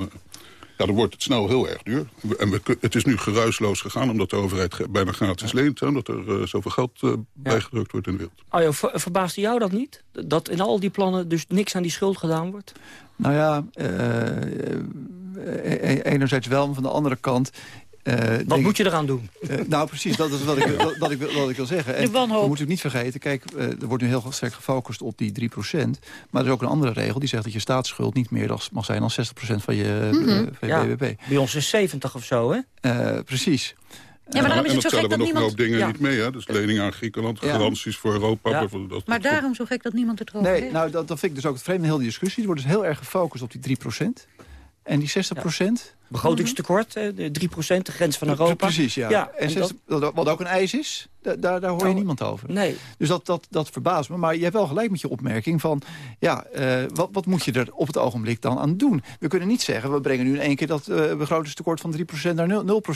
Ja, dan wordt het snel heel erg duur. En we, het is nu geruisloos gegaan omdat de overheid bijna gratis ja. leent. Hè, omdat er uh, zoveel geld uh, ja. bijgedrukt wordt in de wereld. Arjo, ver, verbaasde jou dat niet? Dat in al die plannen dus niks aan die schuld gedaan wordt? Nou ja, uh, enerzijds wel, maar van de andere kant... Uh, wat moet je eraan doen? Uh, nou, precies, dat is wat ik, wat, wat ik, wat ik wil zeggen. En de wanhoop. We moeten niet vergeten, kijk, uh, er wordt nu heel sterk gefocust op die 3%. Maar er is ook een andere regel die zegt dat je staatsschuld niet meer mag zijn dan 60% van je, mm -hmm. van je ja, BBP. Bij ons is 70 of zo, hè? precies. Ja, maar daarom is en het zo gek dat nog niemand... een hoop dingen ja. niet mee. Hè? Dus leningen aan Griekenland, garanties voor Europa. Ja. Dat, Maar daarom zo gek dat niemand het erover Nee, heeft. nou, dat, dat vind ik dus ook het vreemde heel die discussie. Er wordt dus heel erg gefocust op die 3%. En die 60%... Begrotingstekort, de 3%, de grens van Europa. Precies, ja. ja en 60, dat... wat ook een eis is, daar, daar hoor je Oh, niemand over. Nee. Dus dat, dat, dat verbaast me. Maar je hebt wel gelijk met je opmerking van... ja, uh, wat, wat moet je er op het ogenblik dan aan doen? We kunnen niet zeggen, we brengen nu in één keer dat uh, begrotingstekort van 3% naar 0%. 0%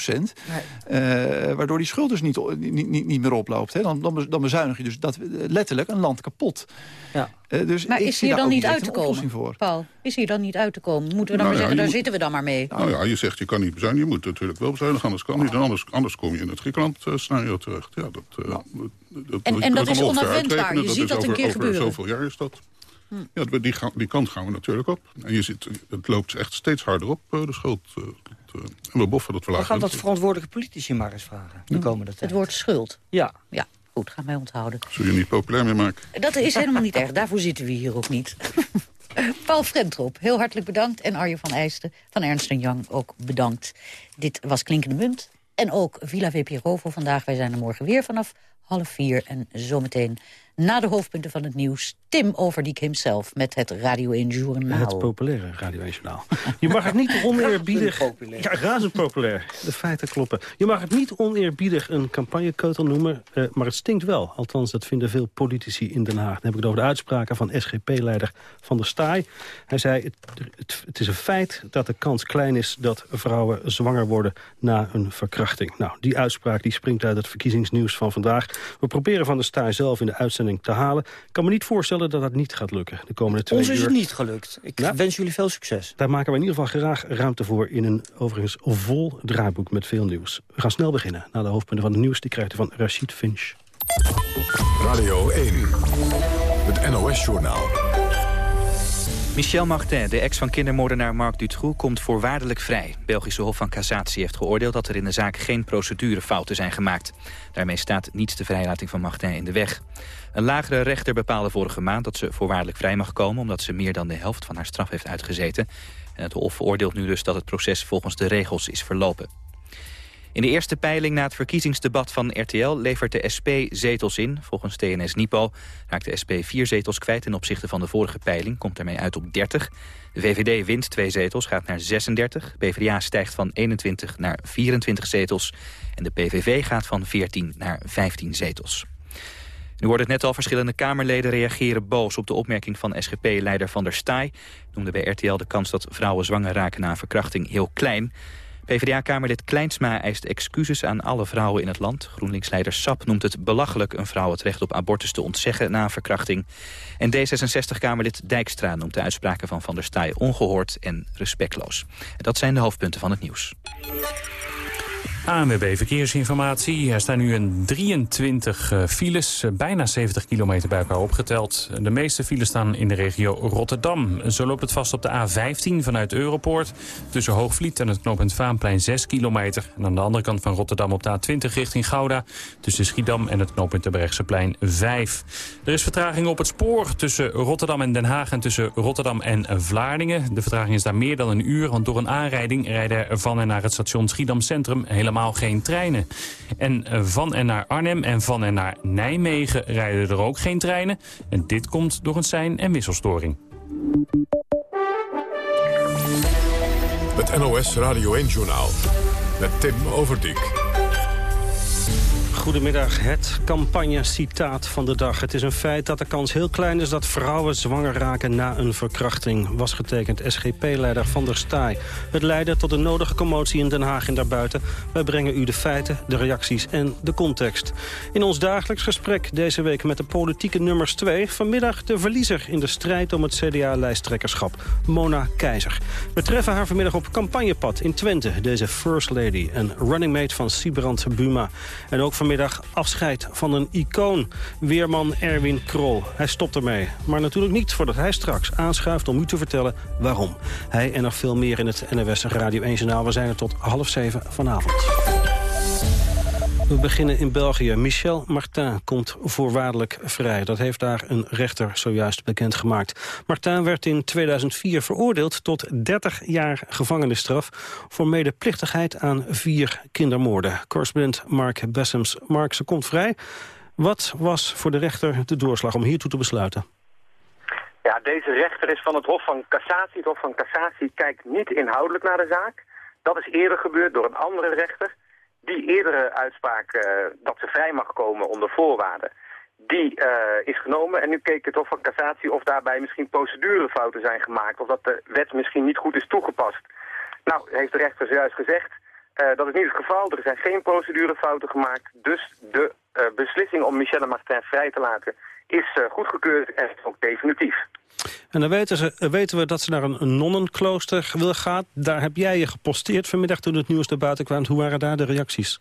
nee. uh, waardoor die schuld dus niet, niet, niet, niet meer oploopt. Hè? Dan, dan, dan bezuinig je dus dat, letterlijk een land kapot. Ja. dus maar is hier dan niet uit te komen, voor. Paul? Is hier dan niet uit te komen? Moeten we dan nou maar ja, zeggen, daar moet, zitten we dan maar mee? Nou ja, je zegt je kan niet bezuinigen. Je moet natuurlijk wel bezuinigen, anders kan niet. En anders, anders kom je in het Griekenland-scenario terecht. Ja, dat, nou. Dat, en, en dat is onafwendbaar. Je dat ziet dat over, een keer over gebeuren. zoveel jaar is dat. Hm. Ja, die, gaan, die kant gaan we natuurlijk op. En je ziet, het loopt echt steeds harder op, de schuld. Uh, en we boffen dat we We gaan dat verantwoordelijke politici maar eens vragen. De komende tijd. Het woord schuld. Ja. Ja, goed, gaan wij onthouden. Zul je niet populair meer maken? Dat is helemaal niet erg. Daarvoor zitten we hier ook niet. Paul Frentrop, heel hartelijk bedankt. En Arje van Eijsten van Ernst Young ook bedankt. Dit was Klinkende Munt. En ook Villa VPRO voor vandaag. Wij zijn er morgen weer vanaf half vier. En zometeen na de hoofdpunten van het nieuws... Tim Overdiek himself met het Radio 1 Journaal. Het populaire Radio 1 Journaal. Je mag het niet oneerbiedig... Ja, razend populair. De feiten kloppen. Je mag het niet oneerbiedig een campagnekeutel noemen, uh, maar het stinkt wel. Althans, dat vinden veel politici in Den Haag. Dan heb ik het over de uitspraken van SGP-leider Van der Staaij. Hij zei, het, het, het, is een feit dat de kans klein is... dat vrouwen zwanger worden na een verkrachting. Nou, die uitspraak die springt uit het verkiezingsnieuws van vandaag. We proberen Van der Staaij zelf in de uitzending te halen. Ik kan me niet voorstellen dat dat niet gaat lukken de komende twee Ons uur. is het niet gelukt. Ik wens jullie veel succes. Daar maken we in ieder geval graag ruimte voor... in een overigens vol draaiboek met veel nieuws. We gaan snel beginnen. Na de hoofdpunten van het nieuws die krijgt u van Rachid Finch. Radio 1, het NOS-journaal. Michel Martin, de ex van kindermoordenaar Marc Dutroux, komt voorwaardelijk vrij. Belgische Hof van Cassatie heeft geoordeeld dat er in de zaak geen procedurefouten zijn gemaakt. Daarmee staat niets de vrijlating van Martin in de weg. Een lagere rechter bepaalde vorige maand dat ze voorwaardelijk vrij mag komen... omdat ze meer dan de helft van haar straf heeft uitgezeten. En het Hof veroordeelt nu dus dat het proces volgens de regels is verlopen. In de eerste peiling na het verkiezingsdebat van RTL levert de SP zetels in. Volgens TNS Nipo raakt de SP vier zetels kwijt ten opzichte van de vorige peiling. Komt daarmee uit op 30. De VVD wint twee zetels, gaat naar 36. PvdA stijgt van 21 naar 24 zetels. En de PVV gaat van 14 naar 15 zetels. Nu wordt het net al, verschillende Kamerleden reageren boos op de opmerking van SGP-leider Van der Staaij. Noemde bij RTL de kans dat vrouwen zwanger raken na verkrachting heel klein. PvdA-kamerlid Kleinsma eist excuses aan alle vrouwen in het land. GroenLinks-leider Sap noemt het belachelijk een vrouw het recht op abortus te ontzeggen na verkrachting. En D66-kamerlid Dijkstra noemt de uitspraken van Van der Staaij ongehoord en respectloos. Dat zijn de hoofdpunten van het nieuws. ANWB Verkeersinformatie. Er staan nu een 23 uh, files, uh, bijna 70 kilometer bij elkaar opgeteld. De meeste files staan in de regio Rotterdam. Zo loopt het vast op de A15 vanuit Europoort. Tussen Hoogvliet en het knooppunt Vaanplein 6 kilometer. En aan de andere kant van Rotterdam op de A20 richting Gouda. Tussen Schiedam en het knooppunt Terbrechtseplein 5. Er is vertraging op het spoor tussen Rotterdam en Den Haag... en tussen Rotterdam en Vlaardingen. De vertraging is daar meer dan een uur, want door een aanrijding... rijden er van en naar het station Schiedam Centrum helemaal helemaal geen treinen. En eh, van en naar Arnhem en van en naar Nijmegen rijden er ook geen treinen. En dit komt door een sein- en wisselstoring. Het NOS Radio 1-journaal met Tim Overdijk. Goedemiddag, het campagne-citaat van de dag. Het is een feit dat de kans heel klein is dat vrouwen zwanger raken na een verkrachting. Was getekend SGP-leider Van der Staaij. Het leidde tot de nodige commotie in Den Haag en daarbuiten. Wij brengen u de feiten, de reacties en de context. In ons dagelijks gesprek deze week met de politieke nummers 2... vanmiddag de verliezer in de strijd om het CDA-lijsttrekkerschap, Mona Keizer. We treffen haar vanmiddag op campagnepad in Twente, deze First Lady... en running mate van Sibrand Buma. En ook vanmiddag afscheid van een icoon. Weerman Erwin Krol. Hij stopt ermee. Maar natuurlijk niet voordat hij straks aanschuift om u te vertellen waarom. Hij en nog veel meer in het NWS Radio 1 Journaal. We zijn er tot half zeven vanavond. We beginnen in België. Michel Martin komt voorwaardelijk vrij. Dat heeft daar een rechter zojuist bekendgemaakt. Martin werd in 2004 veroordeeld tot 30 jaar gevangenisstraf... voor medeplichtigheid aan vier kindermoorden. Correspondent Mark Bessems. Mark, ze komt vrij. Wat was voor de rechter de doorslag om hiertoe te besluiten? Ja, deze rechter is van het Hof van Cassatie. Het Hof van Cassatie kijkt niet inhoudelijk naar de zaak. Dat is eerder gebeurd door een andere rechter die eerdere uitspraak uh, dat ze vrij mag komen onder voorwaarden, die uh, is genomen. En nu keek het Hof van Cassatie of daarbij misschien procedurefouten zijn gemaakt. Of dat de wet misschien niet goed is toegepast. Nou, heeft de rechter zojuist gezegd. Uh, dat is niet het geval. Er zijn geen procedurefouten gemaakt. Dus de beslissing om Michelle Martin vrij te laten is goedgekeurd en ook definitief. En dan weten, ze, weten we dat ze naar een nonnenklooster wil gaan. Daar heb jij je geposteerd vanmiddag toen het nieuws naar buiten kwam. Hoe waren daar de reacties?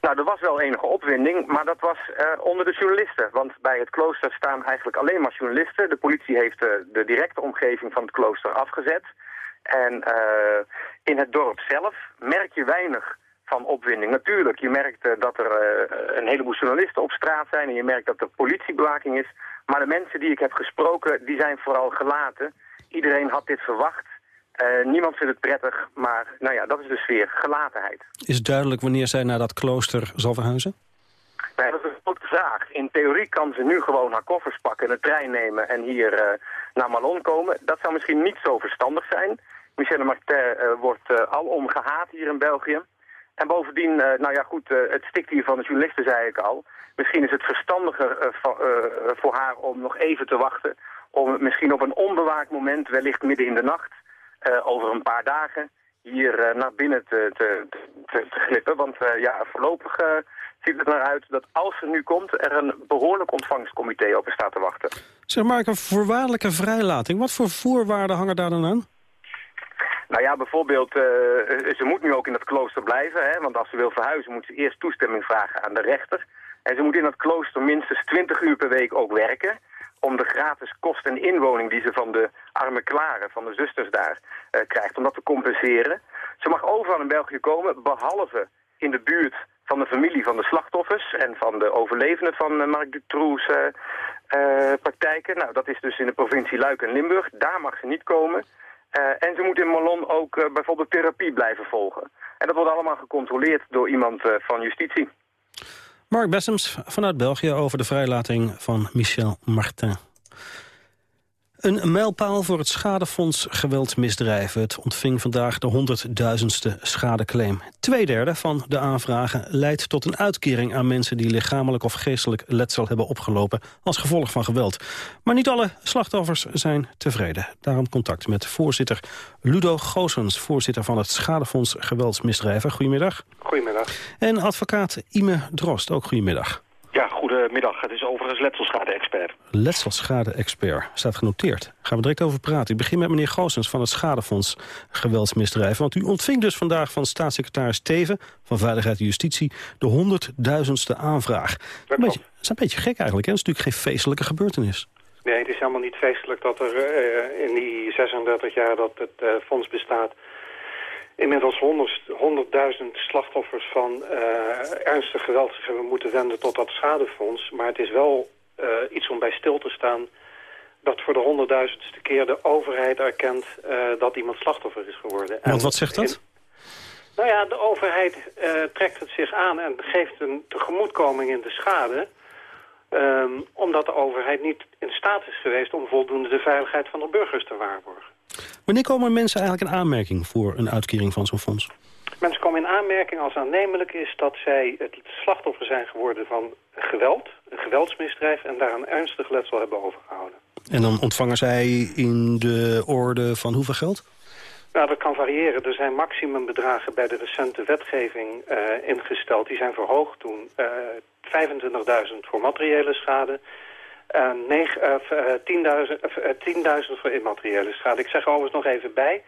Nou, er was wel enige opwinding, maar dat was uh, onder de journalisten. Want bij het klooster staan eigenlijk alleen maar journalisten. De politie heeft uh, de directe omgeving van het klooster afgezet. En uh, in het dorp zelf merk je weinig van opwinding. Natuurlijk, je merkt dat er een heleboel journalisten op straat zijn... en je merkt dat er politiebewaking is... Maar de mensen die ik heb gesproken, die zijn vooral gelaten. Iedereen had dit verwacht. niemand vindt het prettig, maar nou ja, dat is de sfeer, gelatenheid. Is duidelijk wanneer zij naar dat klooster zal verhuizen? Nee, dat is een grote vraag. In theorie kan ze nu gewoon haar koffers pakken, een trein nemen en hier naar Malon komen. Dat zou misschien niet zo verstandig zijn. Michel Martin wordt alom gehaat hier in België. En bovendien, nou ja goed, het stikt hier van de journalisten, zei ik al. Misschien is het verstandiger voor haar om nog even te wachten om misschien op een onbewaakt moment, wellicht midden in de nacht, over een paar dagen, hier naar binnen te, te, te, glippen. Want ja, voorlopig ziet het naar uit dat als ze nu komt, er een behoorlijk ontvangstcomité op staat te wachten. Zeg maar, een voorwaardelijke vrijlating. Wat voor voorwaarden hangen daar dan aan? Nou ja, bijvoorbeeld, ze moet nu ook in het klooster blijven, hè, want als ze wil verhuizen moet ze eerst toestemming vragen aan de rechter. En ze moet in het klooster minstens 20 uur per week ook werken om de gratis kost en inwoning die ze van de arme klaren, van de zusters daar, uh, krijgt, om dat te compenseren. Ze mag overal in België komen, behalve in de buurt van de familie van de slachtoffers en van de overlevenden van uh, Marc Dutroux uh, praktijken. Nou, dat is dus in de provincie Luik en Limburg. Daar mag ze niet komen. En ze moet in Malon ook bijvoorbeeld therapie blijven volgen. En dat wordt allemaal gecontroleerd door iemand van justitie. Mark Bessems vanuit België over de vrijlating van Michel Martin. Een mijlpaal voor het schadefonds geweldmisdrijven. Het ontving vandaag de honderdduizendste schadeclaim. Tweederde van de aanvragen leidt tot een uitkering aan mensen... die lichamelijk of geestelijk letsel hebben opgelopen als gevolg van geweld. Maar niet alle slachtoffers zijn tevreden. Daarom contact met voorzitter Ludo Goosens... voorzitter van het Schadefonds Geweldsmisdrijven. Goedemiddag. Goedemiddag. En advocaat Ime Drost, ook goedemiddag. Ja, goedemiddag. Het is overigens letselschade-expert. Letselschade-expert, staat genoteerd. Gaan we direct over praten. Ik begin met meneer Goossens van het Schadefonds Geweldsmisdrijven. Want u ontving dus vandaag van staatssecretaris Teven... van Veiligheid en Justitie de honderdduizendste aanvraag. Dat, beetje, dat is een beetje gek eigenlijk, hè? Dat is natuurlijk geen feestelijke gebeurtenis. Nee, het is helemaal niet feestelijk dat er uh, in die 36 jaar dat het uh, fonds bestaat inmiddels 100.000 slachtoffers van uh, ernstig geweld zich hebben moeten wenden tot dat schadefonds. Maar het is wel uh, iets om bij stil te staan dat voor de honderdduizendste keer de overheid erkent uh, dat iemand slachtoffer is geworden. Want wat zegt dat? nou ja, de overheid trekt het zich aan en geeft een tegemoetkoming in de schade... Um, omdat de overheid niet in staat is geweest om voldoende de veiligheid van de burgers te waarborgen. Wanneer komen mensen eigenlijk in aanmerking voor een uitkering van zo'n fonds? Mensen komen in aanmerking als aannemelijk is dat zij het slachtoffer zijn geworden van geweld, een geweldsmisdrijf en daar een ernstig letsel hebben overgehouden. En dan ontvangen zij in de orde van hoeveel geld? Nou, dat kan variëren. Er zijn maximumbedragen bij de recente wetgeving uh, ingesteld. Die zijn verhoogd toen uh, eh, 25.000 voor materiële schade 10.000 voor immateriële schade. Ik zeg er overigens nog even bij.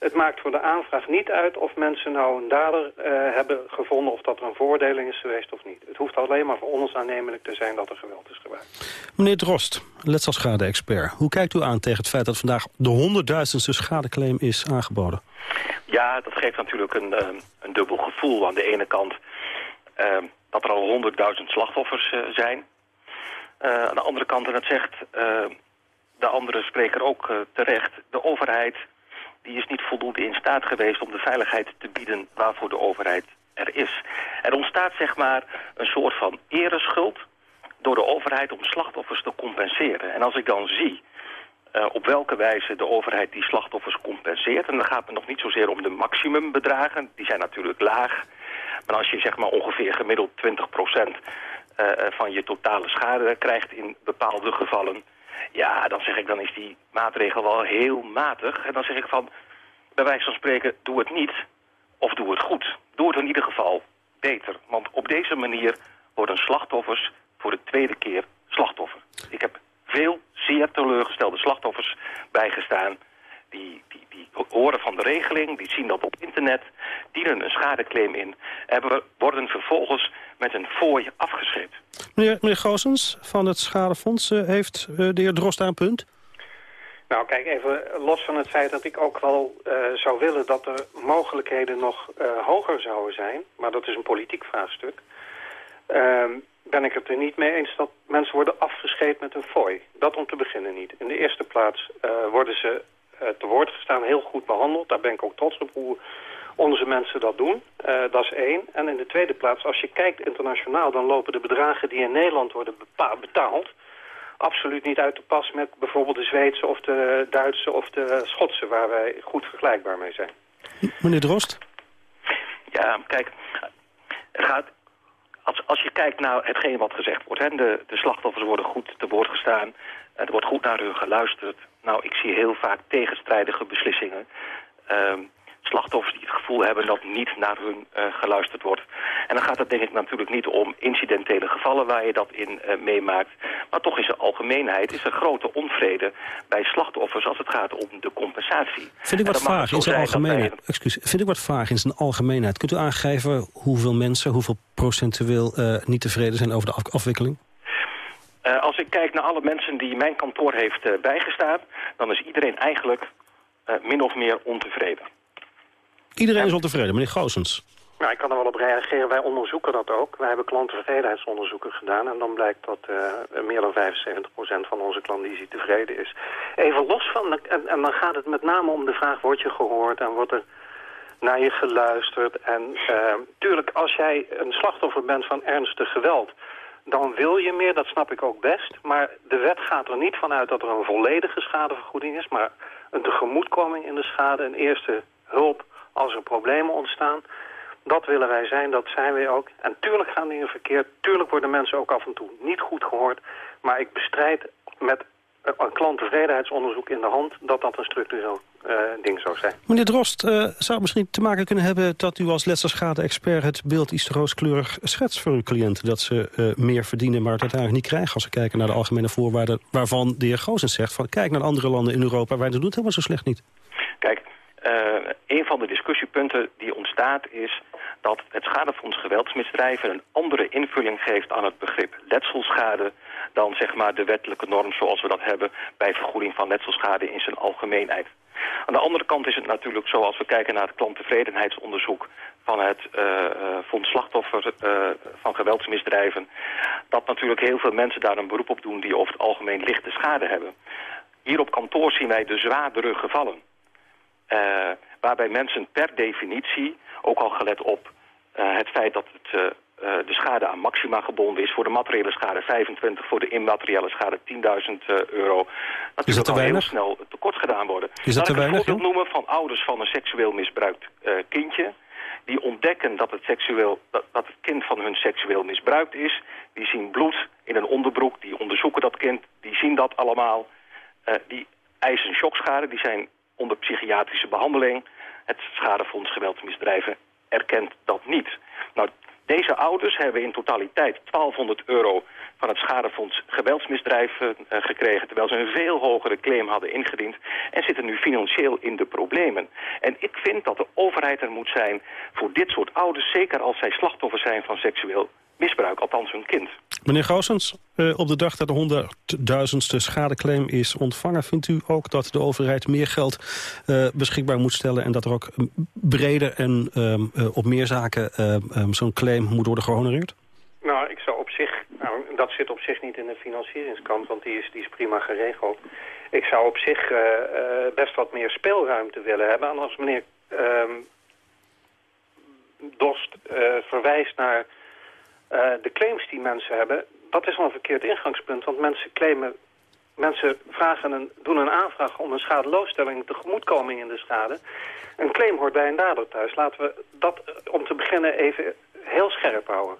Het maakt voor de aanvraag niet uit of mensen nou een dader uh, hebben gevonden... of dat er een voordeling is geweest of niet. Het hoeft alleen maar voor ons aannemelijk te zijn dat er geweld is gebruikt. Meneer Drost, letselschade-expert. Hoe kijkt u aan tegen het feit dat vandaag de honderdduizendste schadeclaim is aangeboden? Ja, dat geeft natuurlijk een, uh, een dubbel gevoel. Aan de ene kant uh, dat er al honderdduizend slachtoffers zijn... Uh, aan de andere kant, en dat zegt uh, de andere spreker ook uh, terecht... de overheid die is niet voldoende in staat geweest om de veiligheid te bieden waarvoor de overheid er is. Er ontstaat zeg maar een soort van ereschuld door de overheid om slachtoffers te compenseren. En als ik dan zie op welke wijze de overheid die slachtoffers compenseert... en dan gaat het nog niet zozeer om de maximumbedragen, die zijn natuurlijk laag... maar als je zeg maar ongeveer gemiddeld 20 procent uh, van je totale schade krijgt in bepaalde gevallen... ja, dan zeg ik, dan is die maatregel wel heel matig. En dan zeg ik van, bij wijze van spreken, doe het niet of doe het goed. Doe het in ieder geval beter. Want op deze manier worden slachtoffers voor de tweede keer slachtoffer. Ik heb veel zeer teleurgestelde slachtoffers bijgestaan... Die, die, die horen van de regeling, die zien dat op internet, dienen een schadeclaim in... en worden vervolgens met een fooi afgescheept. Meneer, meneer Goossens van het Schadefonds, uh, heeft uh, de heer Drost een punt? Nou, kijk, even los van het feit dat ik ook wel uh, zou willen dat er mogelijkheden nog hoger zouden zijn... maar dat is een politiek vraagstuk... Ehm, ben ik het er niet mee eens dat mensen worden afgescheept met een fooi. Dat om te beginnen niet. In de eerste plaats worden ze te woord gestaan, heel goed behandeld. Daar ben ik ook trots op hoe onze mensen dat doen. dat is één. En in de tweede plaats, als je kijkt internationaal... dan lopen de bedragen die in Nederland worden betaald... absoluut niet uit te pas met bijvoorbeeld de Zweedse of de Duitse of de Schotse... waar wij goed vergelijkbaar mee zijn. Meneer Drost? Ja, kijk, er gaat, als, als je kijkt naar hetgeen wat gezegd wordt... Hè, de, de slachtoffers worden goed te woord gestaan, er wordt goed naar hun geluisterd. Nou, ik zie heel vaak tegenstrijdige beslissingen. Ehm, slachtoffers die het gevoel hebben dat niet naar hun uh, geluisterd wordt. En dan gaat het denk ik natuurlijk niet om incidentele gevallen waar je dat in uh, meemaakt. Maar toch is er algemeenheid, is er grote onvrede bij slachtoffers als het gaat om de compensatie. Vind ik wat vaag in zijn algemeenheid. Wij... Excuus, vind ik wat vaag in zijn algemeenheid. Kunt u aangeven hoeveel mensen, hoeveel procentueel uh, niet tevreden zijn over de af afwikkeling? Uh, als ik kijk naar alle mensen die mijn kantoor heeft uh, bijgestaan... dan is iedereen eigenlijk uh, min of meer ontevreden. Iedereen is ontevreden, meneer Goosens. Nou, ik kan er wel op reageren. Wij onderzoeken dat ook. Wij hebben klanttevredenheidsonderzoeken gedaan. En dan blijkt dat uh, meer dan 75% van onze klanten die tevreden is. Even los van... En, en, dan gaat het met name om de vraag, word je gehoord en wordt er naar je geluisterd? En uh, tuurlijk, als jij een slachtoffer bent van ernstig geweld... dan wil je meer, dat snap ik ook best. Maar de wet gaat er niet vanuit dat er een volledige schadevergoeding is... maar een tegemoetkoming in de schade, een eerste hulp als er problemen ontstaan. Dat willen wij zijn, dat zijn wij ook. En tuurlijk gaan dingen verkeerd, tuurlijk worden mensen ook af en toe niet goed gehoord. Maar ik bestrijd met een klanttevredenheidsonderzoek in de hand... dat dat een structureel uh, ding zou zijn. Meneer Drost, uh, zou het misschien te maken kunnen hebben... dat u als letselschade-expert het beeld iets te rooskleurig schetst voor uw cliënten? Dat ze uh, meer verdienen, maar het uiteindelijk niet krijgen... als ze kijken naar de algemene voorwaarden waarvan de heer Goosens zegt... van kijk naar andere landen in Europa, wij doen het helemaal zo slecht niet. Kijk, uh, een van de discussiepunten die ontstaat is dat het schadefonds geweldsmisdrijven een andere invulling geeft aan het begrip letselschade dan zeg maar de wettelijke norm zoals we dat hebben bij vergoeding van letselschade in zijn algemeenheid. Aan de andere kant is het natuurlijk zo als we kijken naar het klanttevredenheidsonderzoek van het uh, uh, Fonds Slachtoffer van geweldsmisdrijven, dat natuurlijk heel veel mensen daar een beroep op doen die over het algemeen lichte schade hebben. Hier op kantoor zien wij de zwaardere gevallen. Uh, waarbij mensen per definitie, ook al gelet op uh, het feit dat het, uh, de schade aan maxima gebonden is... voor de materiële schade 25, voor de immateriële schade 10.000 euro... natuurlijk al heel snel tekort gedaan worden. Is dat Laat te ik een weinig? voorbeeld noemen van ouders van een seksueel misbruikt kindje... die ontdekken dat het, seksueel, dat, dat het kind van hun seksueel misbruikt is. Die zien bloed in een onderbroek, die onderzoeken dat kind, die zien dat allemaal. die eisen shockschade, die zijn onder psychiatrische behandeling. Het schadefonds geweldsmisdrijven erkent dat niet. Nou, deze ouders hebben in totaliteit 1200 euro van het schadefonds geweldsmisdrijven uh, gekregen... terwijl ze een veel hogere claim hadden ingediend... en zitten nu financieel in de problemen. En ik vind dat de overheid er moet zijn voor dit soort ouders... zeker als zij slachtoffer zijn van seksueel misbruik, althans hun kind. Meneer Goossens, uh, op de dag dat de honderdduizendste schadeclaim is ontvangen... vindt u ook dat de overheid meer geld uh, beschikbaar moet stellen... en dat er ook breder en uh, op meer zaken zo'n claim moet worden gehonoreerd? Nou, ik zou op zich... Nou, dat zit op zich niet in de financieringskant, want die is, die is prima geregeld. Ik zou op zich uh, uh, best wat meer speelruimte willen hebben. En als meneer uh, Dost verwijst naar de claims die mensen hebben... dat is al een verkeerd ingangspunt, want mensen claimen... Mensen vragen een, doen een aanvraag om een schadeloosstelling, tegemoetkoming in de schade. Een claim hoort bij een dader thuis. Laten we dat om te beginnen even heel scherp houden.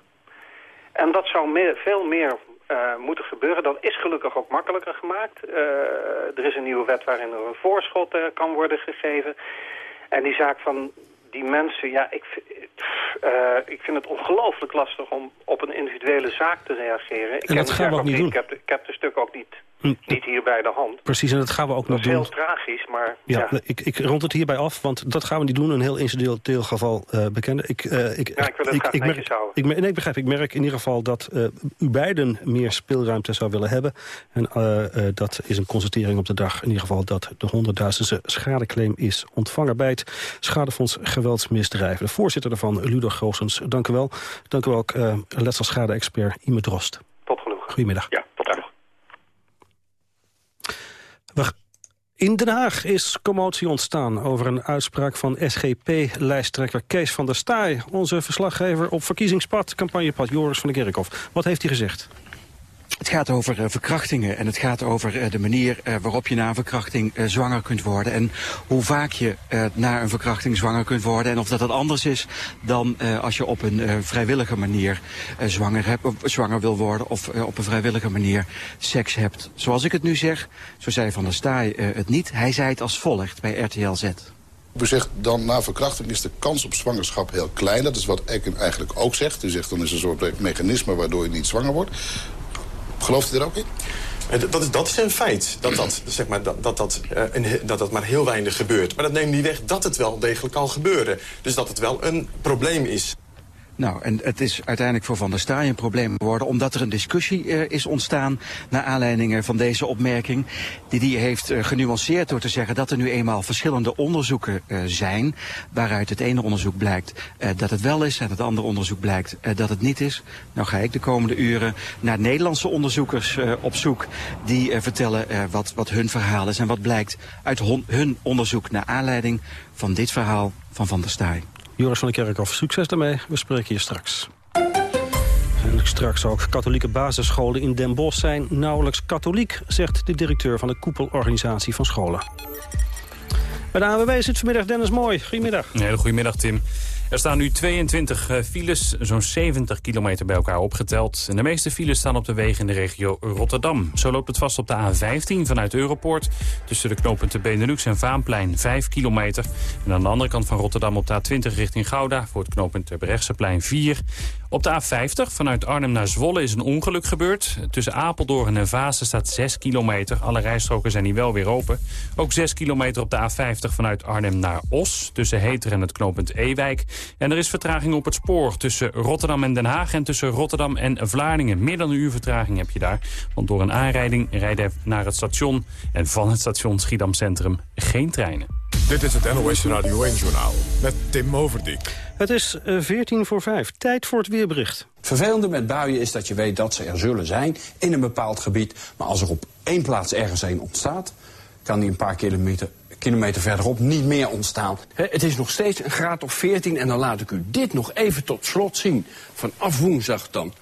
En dat zou veel meer uh, moeten gebeuren. Dat is gelukkig ook makkelijker gemaakt. Er is een nieuwe wet waarin er een voorschot kan worden gegeven. En die zaak van die mensen, ja, ik, ik vind het ongelooflijk lastig om op een individuele zaak te reageren. Ik en dat gaan we ook niet doen. Ik heb, ik heb het stuk ook niet. Niet hier bij de hand. Precies, en dat gaan we ook dat niet doen. Dat is heel tragisch, maar... Ja, ja. Ik, ik rond het hierbij af, want dat gaan we niet doen. Een heel incidenteel geval uh, bekennen. Ik, uh, ik, ja, ik wil het ik, graag ik merk, houden. Ik, nee, ik begrijp. Ik merk in ieder geval dat uh, u beiden meer speelruimte zou willen hebben. En dat is een constatering op de dag. In ieder geval dat de honderdduizendste schadeclaim is ontvangen... bij het Schadefonds Geweldsmisdrijven. De voorzitter daarvan, Ludo Goossens, dank u wel. Dank u wel ook letselschade-expert Ime Drost. Tot genoeg. Goedemiddag. Ja, tot genoeg. We, In Den Haag is commotie ontstaan over een uitspraak van SGP-lijsttrekker Kees van der Staaij. Onze verslaggever op verkiezingspad, campagnepad Joris van der Kerkhof. Wat heeft hij gezegd? Het gaat over uh, verkrachtingen en het gaat over uh, de manier uh, waarop je na een verkrachting zwanger kunt worden. En hoe vaak je na een verkrachting zwanger kunt worden. En of dat het anders is dan als je op een vrijwillige manier zwanger, hebt, zwanger wil worden. Of op een vrijwillige manier seks hebt. Zoals ik het nu zeg, zo zei Van der Staaij het niet. Hij zei het als volgt bij RTL Z. U zegt dan na verkrachting is de kans op zwangerschap heel klein. Dat is wat Eken eigenlijk ook zegt. U zegt dan is een soort mechanisme waardoor je niet zwanger wordt. Gelooft u er ook in? Dat is, dat is een feit, dat dat, zeg maar, dat, dat, dat, uh, een, dat dat maar heel weinig gebeurt. Maar dat neemt niet weg dat het wel degelijk kan gebeuren. Dus dat het wel een probleem is. Nou, en het is uiteindelijk voor Van der Staaij een probleem geworden... omdat er een discussie uh, is ontstaan naar aanleiding van deze opmerking... die hij heeft uh, genuanceerd door te zeggen dat er nu eenmaal verschillende onderzoeken zijn... waaruit het ene onderzoek blijkt dat het wel is en het andere onderzoek blijkt dat het niet is. Nou ga ik de komende uren naar Nederlandse onderzoekers op zoek... die vertellen wat, wat hun verhaal is en wat blijkt uit hun onderzoek... naar aanleiding van dit verhaal van Van der Staaij. Joris van der Kerkhoff, succes daarmee. We spreken je straks. En straks ook katholieke basisscholen in Den Bosch zijn nauwelijks katholiek... zegt de directeur van de koepelorganisatie van scholen. Bij de AWB zit vanmiddag Dennis Mooi. Goedemiddag. Een hele goedemiddag, Tim. Er staan nu 22 files, zo'n 70 kilometer bij elkaar opgeteld. En de meeste files staan op de wegen in de regio Rotterdam. Zo loopt het vast op de A15 vanuit Europoort. Tussen de knooppunten Benelux en Vaanplein 5 kilometer. En aan de andere kant van Rotterdam op de A20 richting Gouda... voor het knooppunt Terbrechtseplein 4. Op de A50 vanuit Arnhem naar Zwolle is een ongeluk gebeurd. Tussen Apeldoorn en Vaassen staat 6 kilometer. Alle rijstroken zijn hier wel weer open. Ook 6 kilometer op de A50 vanuit Arnhem naar Os. Tussen Heter en het knooppunt Ewijk. En er is vertraging op het spoor tussen Rotterdam en Den Haag... en tussen Rotterdam en Vlaardingen. Meer dan een uur vertraging heb je daar. Want door een aanrijding rijden naar het station... en van het station Schiedam Centrum geen treinen. Dit is het NOS Radio 1-journaal met Tim Overdijk. Het is 14 voor 5. Tijd voor het weerbericht. Het vervelende met buien is dat je weet dat ze er zullen zijn in een bepaald gebied. Maar als er op één plaats ergens een ontstaat, kan die een paar kilometer, kilometer verderop niet meer ontstaan. Het is nog steeds een graad of 14 en dan laat ik u dit nog even tot slot zien. Vanaf woensdag dan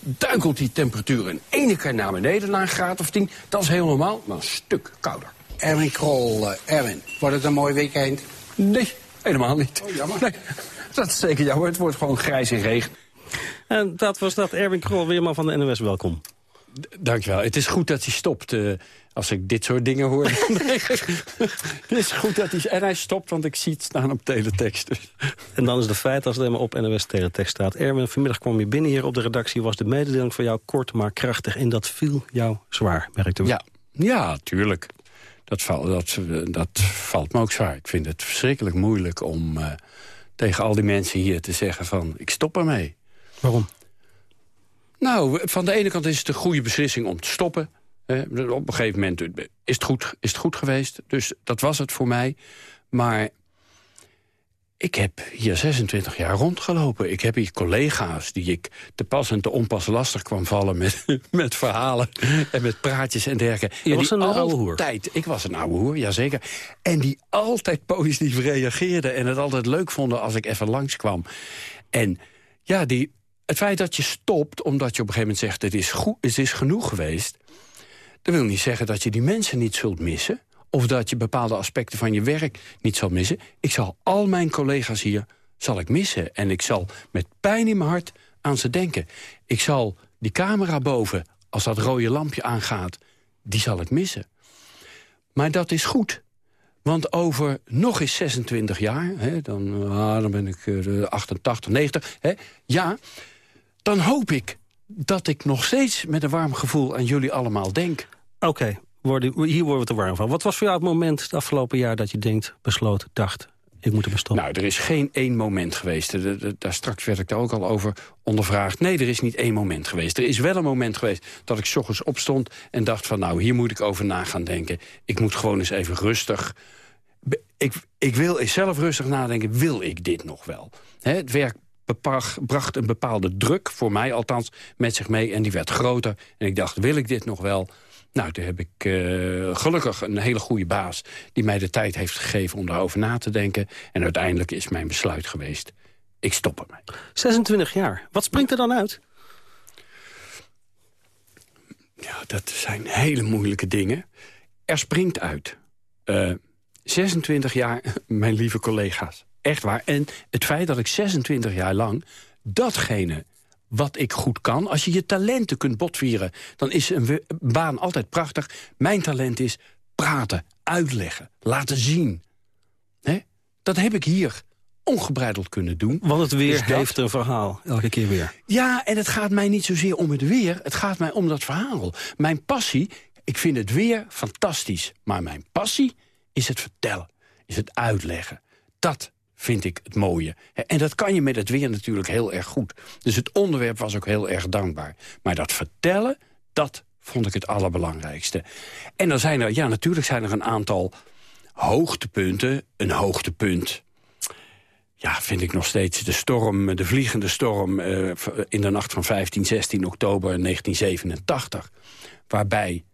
duikelt die temperatuur in ene keer naar beneden naar een graad of 10. Dat is heel normaal, maar een stuk kouder. Erwin Krol, uh, Erwin, wordt het een mooi weekend? Nee, helemaal niet. Oh, jammer. Nee, dat is zeker jammer. Het wordt gewoon grijs en regen. En dat was dat. Erwin Krol, weerman van de NOS, welkom. Dankjewel. Het is goed dat hij stopt. Uh, als ik dit soort dingen hoor. het is goed dat hij... En hij stopt, want ik zie het staan op teletext. En dan is de feit als het helemaal op NOS teletext staat. Erwin, vanmiddag kwam je binnen hier op de redactie. Was de mededeling van jou kort maar krachtig. En dat viel jou zwaar, merkte we. Ja, ja tuurlijk. Dat, val, dat, dat valt me ook zwaar. Ik vind het verschrikkelijk moeilijk om uh, tegen al die mensen hier te zeggen van... ik stop ermee. Waarom? Nou, van de ene kant is het een goede beslissing om te stoppen. Eh, op een gegeven moment is het, goed, is het goed geweest. Dus dat was het voor mij. Maar ik heb hier 26 jaar rondgelopen. Ik heb hier collega's die ik te pas en te onpas lastig kwam vallen... met, met verhalen en met praatjes en dergelijke. Je en was een oude hoer. Ik was een oude hoer, jazeker. En die altijd positief reageerden... en het altijd leuk vonden als ik even langskwam. En ja, die, het feit dat je stopt omdat je op een gegeven moment zegt... het is, goed, het is genoeg geweest... dat wil niet zeggen dat je die mensen niet zult missen of dat je bepaalde aspecten van je werk niet zal missen. Ik zal al mijn collega's hier zal ik missen. En ik zal met pijn in mijn hart aan ze denken. Ik zal die camera boven, als dat rode lampje aangaat... die zal ik missen. Maar dat is goed. Want over nog eens 26 jaar, hè, dan, ah, dan ben ik uh, 88, 90... Hè, ja, dan hoop ik dat ik nog steeds met een warm gevoel aan jullie allemaal denk. Oké, hier worden we te warm van. Wat was voor jou het moment het afgelopen jaar dat je denkt, besloot, dacht... ik moet er stoppen? Nou, er is geen één moment geweest. Daar straks werd ik daar ook al over ondervraagd. Nee, er is niet één moment geweest. Er is wel een moment geweest dat ik s ochtends opstond... en dacht van, nou, hier moet ik over na gaan denken. Ik moet gewoon eens even rustig... Ik, ik wil eens zelf rustig nadenken, wil ik dit nog wel? het werk bracht een bepaalde druk, voor mij althans, met zich mee. En die werd groter. En ik dacht, wil ik dit nog wel? Nou, daar heb ik uh, gelukkig een hele goede baas... die mij de tijd heeft gegeven om daarover na te denken. En uiteindelijk is mijn besluit geweest... ik stop ermee. 26 jaar. Wat springt er dan uit? Ja, dat zijn hele moeilijke dingen. Er springt uit. Uh, 26 jaar, mijn lieve collega's. Echt waar. En het feit dat ik 26 jaar lang datgene wat ik goed kan... als je je talenten kunt botvieren, dan is een baan altijd prachtig. Mijn talent is praten, uitleggen, laten zien. Dat heb ik hier ongebreideld kunnen doen. Want het weer dus heeft een verhaal, elke keer weer. Ja, en het gaat mij niet zozeer om het weer. Het gaat mij om dat verhaal. Mijn passie, ik vind het weer fantastisch. Maar mijn passie is het vertellen, is het uitleggen. Dat vind ik het mooie. En dat kan je met het weer natuurlijk heel erg goed. Dus het onderwerp was ook heel erg dankbaar. Maar dat vertellen, dat vond ik het allerbelangrijkste. En dan zijn er, ja, natuurlijk zijn er een aantal hoogtepunten. Een hoogtepunt ja, vind ik nog steeds de storm, de vliegende storm... Uh, in de nacht van 15, 16 oktober 1987. Waarbij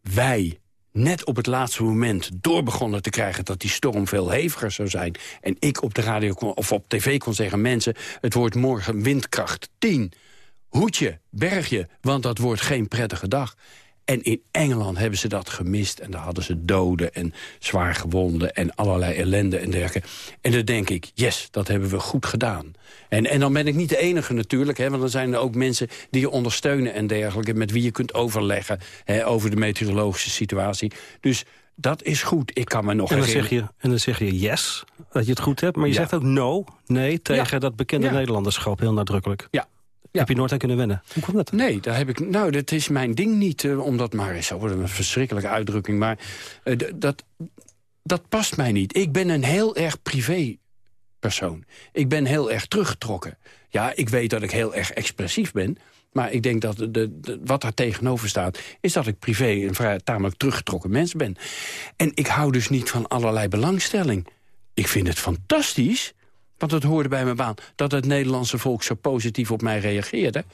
wij net op het laatste moment door begonnen te krijgen... dat die storm veel heviger zou zijn. En ik op de radio of op tv kon zeggen... mensen, het wordt morgen windkracht 10. Hoedje, bergje, want dat wordt geen prettige dag. En in Engeland hebben ze dat gemist. En daar hadden ze doden en zwaar gewonden en allerlei ellende en dergelijke. En dan denk ik, yes, dat hebben we goed gedaan. En, en dan ben ik niet de enige natuurlijk, hè, want dan zijn er ook mensen die je ondersteunen en dergelijke... met wie je kunt overleggen hè, over de meteorologische situatie. Dus dat is goed. Ik kan me nog en dan Zeg je, en dan zeg je yes, dat je het goed hebt. Maar je zegt ook no, nee, tegen dat bekende Nederlanderschap heel nadrukkelijk. Ja, heb je nooit aan kunnen wennen. Hoe komt dat? Nee, daar heb ik, nou, dat is mijn ding niet. Uh, omdat maar is een verschrikkelijke uitdrukking. Maar uh, dat, dat past mij niet. Ik ben een heel erg privé persoon. Ik ben heel erg teruggetrokken. Ja, ik weet dat ik heel erg expressief ben. Maar ik denk dat de, de, wat daar tegenover staat... is dat ik privé een vrij tamelijk teruggetrokken mens ben. En ik hou dus niet van allerlei belangstelling. Ik vind het fantastisch want het hoorde bij mijn baan dat het Nederlandse volk zo positief op mij reageerde.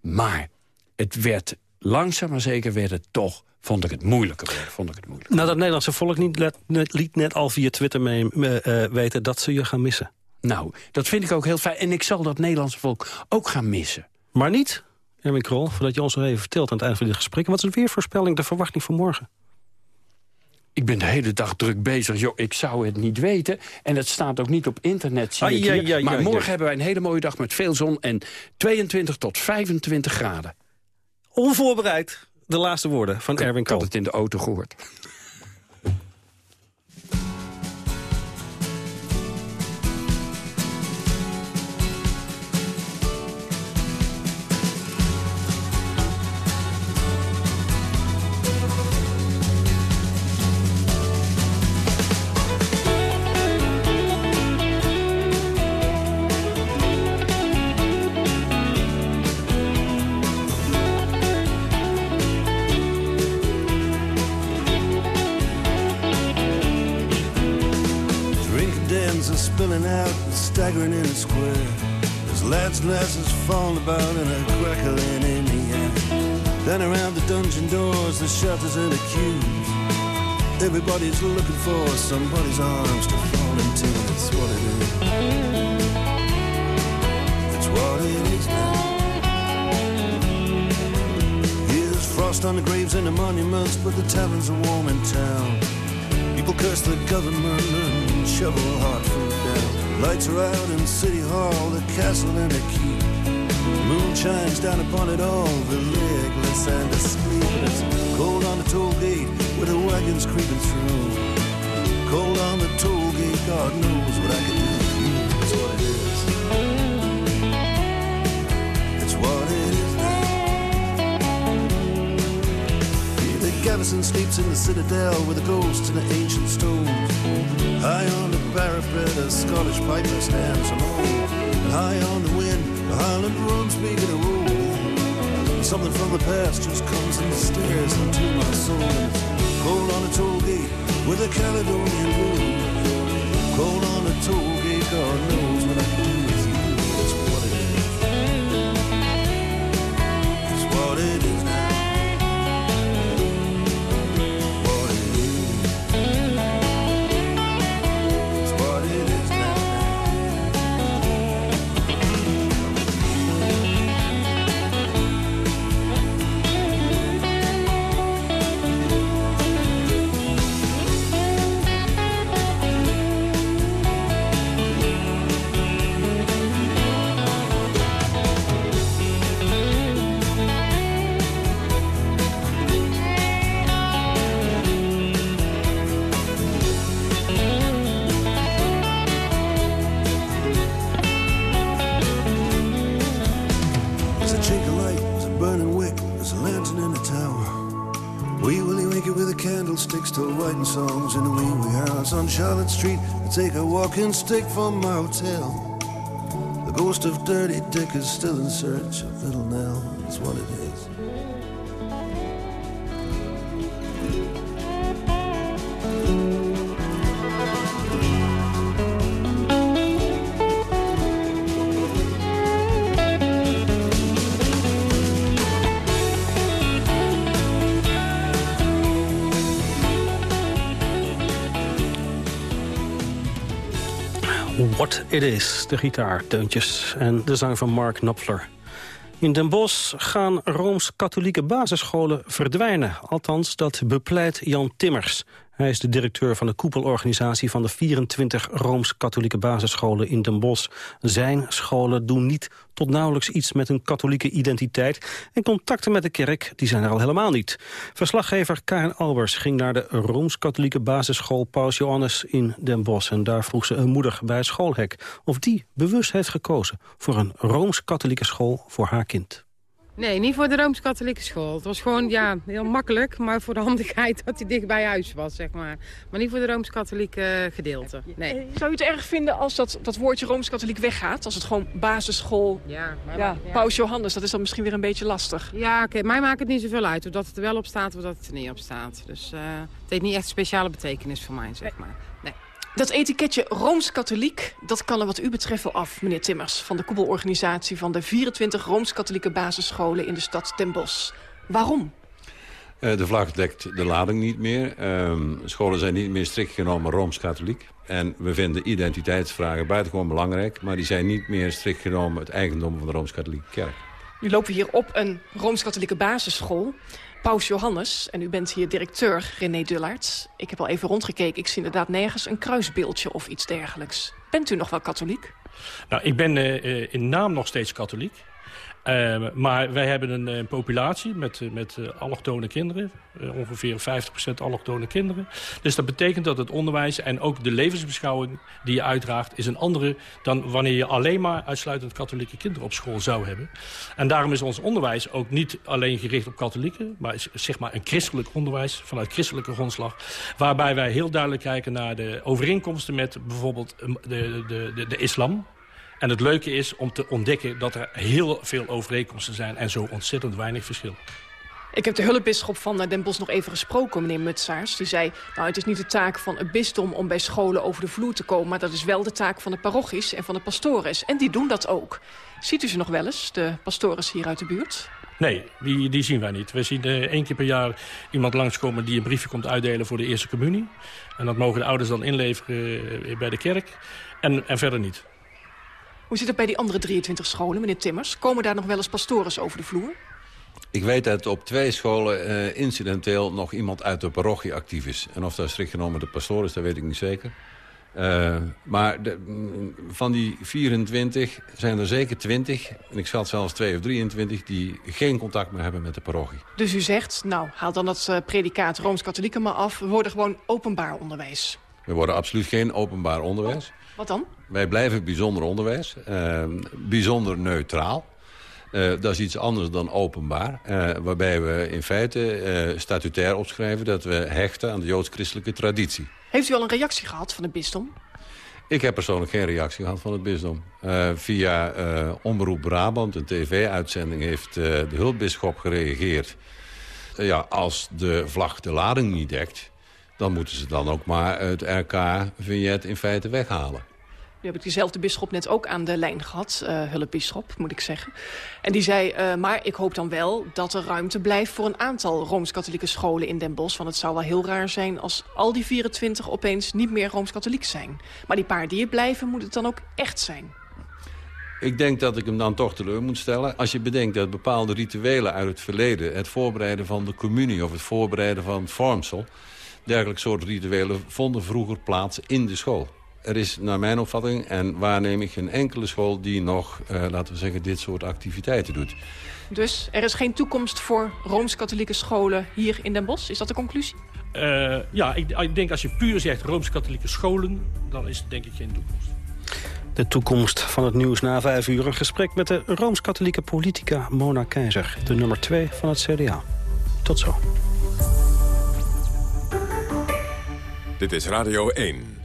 Maar het werd langzaam maar zeker werd het toch vond ik het moeilijker Vond ik het moeilijker. Nou, dat Nederlandse volk niet net, liet net al via Twitter mee, uh, weten dat ze je gaan missen. Nou, dat vind ik ook heel fijn. En ik zal dat Nederlandse volk ook gaan missen. Maar niet, Erwin Krol, voordat je ons nog even vertelt aan het eind van dit gesprek. Wat is de weervoorspelling, de verwachting van morgen? Ik ben de hele dag druk bezig. Jo, ik zou het niet weten. En het staat ook niet op internet. Zie ah, ja, ja, maar morgen hebben wij een hele mooie dag met veel zon... en 22 tot 25 graden. Onvoorbereid. De laatste woorden van Erwin Kool. Ik had het in de auto gehoord. Lads and falling about and a crackling in the air. Then around the dungeon doors, the shutters and the queues. Everybody's looking for somebody's arms to fall into. It's what it is. It's what it is now. Here's frost on the graves and the monuments, but the taverns are warm in town. People curse the government and shovel hard food down. Lights are out in City Hall, the castle and the keep. Moon shines down upon it all, the legless and the sleepless. Cold on the toll gate where the wagons creeping through. Cold on the toll gate, God knows what I can do Garrison sleeps in the citadel with the ghosts and the ancient stones. High on the parapet, a Scottish piper stands alone. High on the wind, the Highland runs making a roll. Something from the past just comes and stares into my soul. Cold on a toll gate with a Caledonian blue. Cold on a toll gate, God knows what I Charlotte Street. I take a walking stick from my hotel. The ghost of Dirty Dick is still in search of Little Nell. That's what it is. It Is, de gitaarteuntjes en de zang van Mark Knopfler. In Den Bosch gaan Rooms-Katholieke basisscholen verdwijnen. Althans, dat bepleit Jan Timmers. Hij is de directeur van de koepelorganisatie van de 24 Rooms-Katholieke basisscholen in Den Bosch. Zijn scholen doen niet tot nauwelijks iets met hun katholieke identiteit. En contacten met de kerk die zijn er al helemaal niet. Verslaggever Karen Albers ging naar de Rooms-Katholieke basisschool Paus Johannes in Den Bosch. En daar vroeg ze een moeder bij het schoolhek of die bewust heeft gekozen voor een Rooms-Katholieke school voor haar kind. Nee, niet voor de Rooms-Katholieke school. Het was gewoon ja, heel makkelijk, maar voor de handigheid dat hij dicht bij huis was, zeg maar. Maar niet voor de Rooms-Katholieke gedeelte, nee. Eh, Zou je het erg vinden als dat, dat woordje Rooms-Katholiek weggaat? Als het gewoon basisschool, ja, maar, ja, ja. Paus Johannes, dat is dan misschien weer een beetje lastig. Ja, oké, mij maakt het niet zoveel uit of dat het er wel op staat of dat het er niet op staat. Dus eh, het heeft niet echt speciale betekenis voor mij, zeg maar. Dat etiketje Rooms-Katholiek, dat kan er wat u betreft wel af, meneer Timmers... van de koepelorganisatie van de 24 Rooms-Katholieke basisscholen in de stad Den Bosch. Waarom? Eh, de vlag dekt de lading niet meer. Ehm, scholen zijn niet meer strikt genomen Rooms-Katholiek. En we vinden identiteitsvragen buitengewoon belangrijk... maar die zijn niet meer strikt genomen het eigendom van de Rooms-Katholieke Kerk. Nu lopen we hier op een Rooms-Katholieke basisschool, Paus Johannes. En u bent hier directeur, René Dullaert. Ik heb al even rondgekeken, ik zie inderdaad nergens een kruisbeeldje of iets dergelijks. Bent u nog wel katholiek? Nou, ik ben eh, eh, in naam nog steeds katholiek. Eh, maar wij hebben een eh, populatie met, eh, met eh, allochtone kinderen. Ongeveer 50% allochtone kinderen. Dus dat betekent dat het onderwijs en ook de levensbeschouwing die je uitdraagt... is een andere dan wanneer je alleen maar uitsluitend katholieke kinderen op school zou hebben. En daarom is ons onderwijs ook niet alleen gericht op katholieken... maar is zeg maar een christelijk onderwijs vanuit christelijke grondslag. Waarbij wij heel duidelijk kijken naar de overeenkomsten met bijvoorbeeld eh, de, de, de, de islam... En het leuke is om te ontdekken dat er heel veel overeenkomsten zijn... en zo ontzettend weinig verschil. Ik heb de hulpbisschop van Den Bosch nog even gesproken, meneer Mutsaars. Die zei, nou, het is niet de taak van het bisdom om bij scholen over de vloer te komen... maar dat is wel de taak van de parochies en van de pastores. En die doen dat ook. Ziet u ze nog wel eens, de pastores hier uit de buurt? Nee, die, die zien wij niet. We zien eh, één keer per jaar iemand langskomen die een briefje komt uitdelen voor de eerste communie. En dat mogen de ouders dan inleveren eh, bij de kerk. En, en verder niet. Hoe zit het bij die andere 23 scholen, meneer Timmers? Komen daar nog wel eens pastores over de vloer? Ik weet dat op twee scholen eh, incidenteel nog iemand uit de parochie actief is. En of dat strikt genomen de pastoor is, dat weet ik niet zeker. Uh, maar de, mm, van die 24 zijn er zeker 20, en ik schat zelfs 2 of 23... die geen contact meer hebben met de parochie. Dus u zegt, nou, haal dan dat uh, predicaat Rooms-Katholieken maar af. We worden gewoon openbaar onderwijs. We worden absoluut geen openbaar onderwijs. Wat dan? Wij blijven bijzonder onderwijs. Uh, bijzonder neutraal. Uh, dat is iets anders dan openbaar. Uh, waarbij we in feite uh, statutair opschrijven dat we hechten aan de joods-christelijke traditie. Heeft u al een reactie gehad van het bisdom? Ik heb persoonlijk geen reactie gehad van het bisdom. via Omroep Brabant, een tv-uitzending, heeft de hulpbisschop gereageerd. ja, als de vlag de lading niet dekt, dan moeten ze dan ook maar het RK-vignet in feite weghalen. Nu heb ik diezelfde bisschop net ook aan de lijn gehad. Uh, hulpbisschop, moet ik zeggen. En die zei, uh, maar ik hoop dan wel dat er ruimte blijft... voor een aantal Rooms-Katholieke scholen in Den Bosch. Want het zou wel heel raar zijn als al die 24 opeens niet meer Rooms-Katholiek zijn. Maar die paar die er blijven, moet het dan ook echt zijn. Ik denk dat ik hem dan toch teleur moet stellen. Als je bedenkt dat bepaalde rituelen uit het verleden... het voorbereiden van de communie of het voorbereiden van het vormsel... dergelijke soort rituelen vonden vroeger plaats in de school er is naar mijn opvatting en waarneem ik geen enkele school... die nog, uh, laten we zeggen, dit soort activiteiten doet. Dus er is geen toekomst voor Rooms-Katholieke scholen hier in Den Bosch? Is dat de conclusie? Uh, ja, ik, ik, denk als je puur zegt Rooms-Katholieke scholen... dan is het denk ik geen toekomst. De toekomst van het nieuws na vijf uur. Een gesprek met de Rooms-Katholieke politica Mona Keizer. De nummer twee van het CDA. Tot zo. Dit is Radio 1.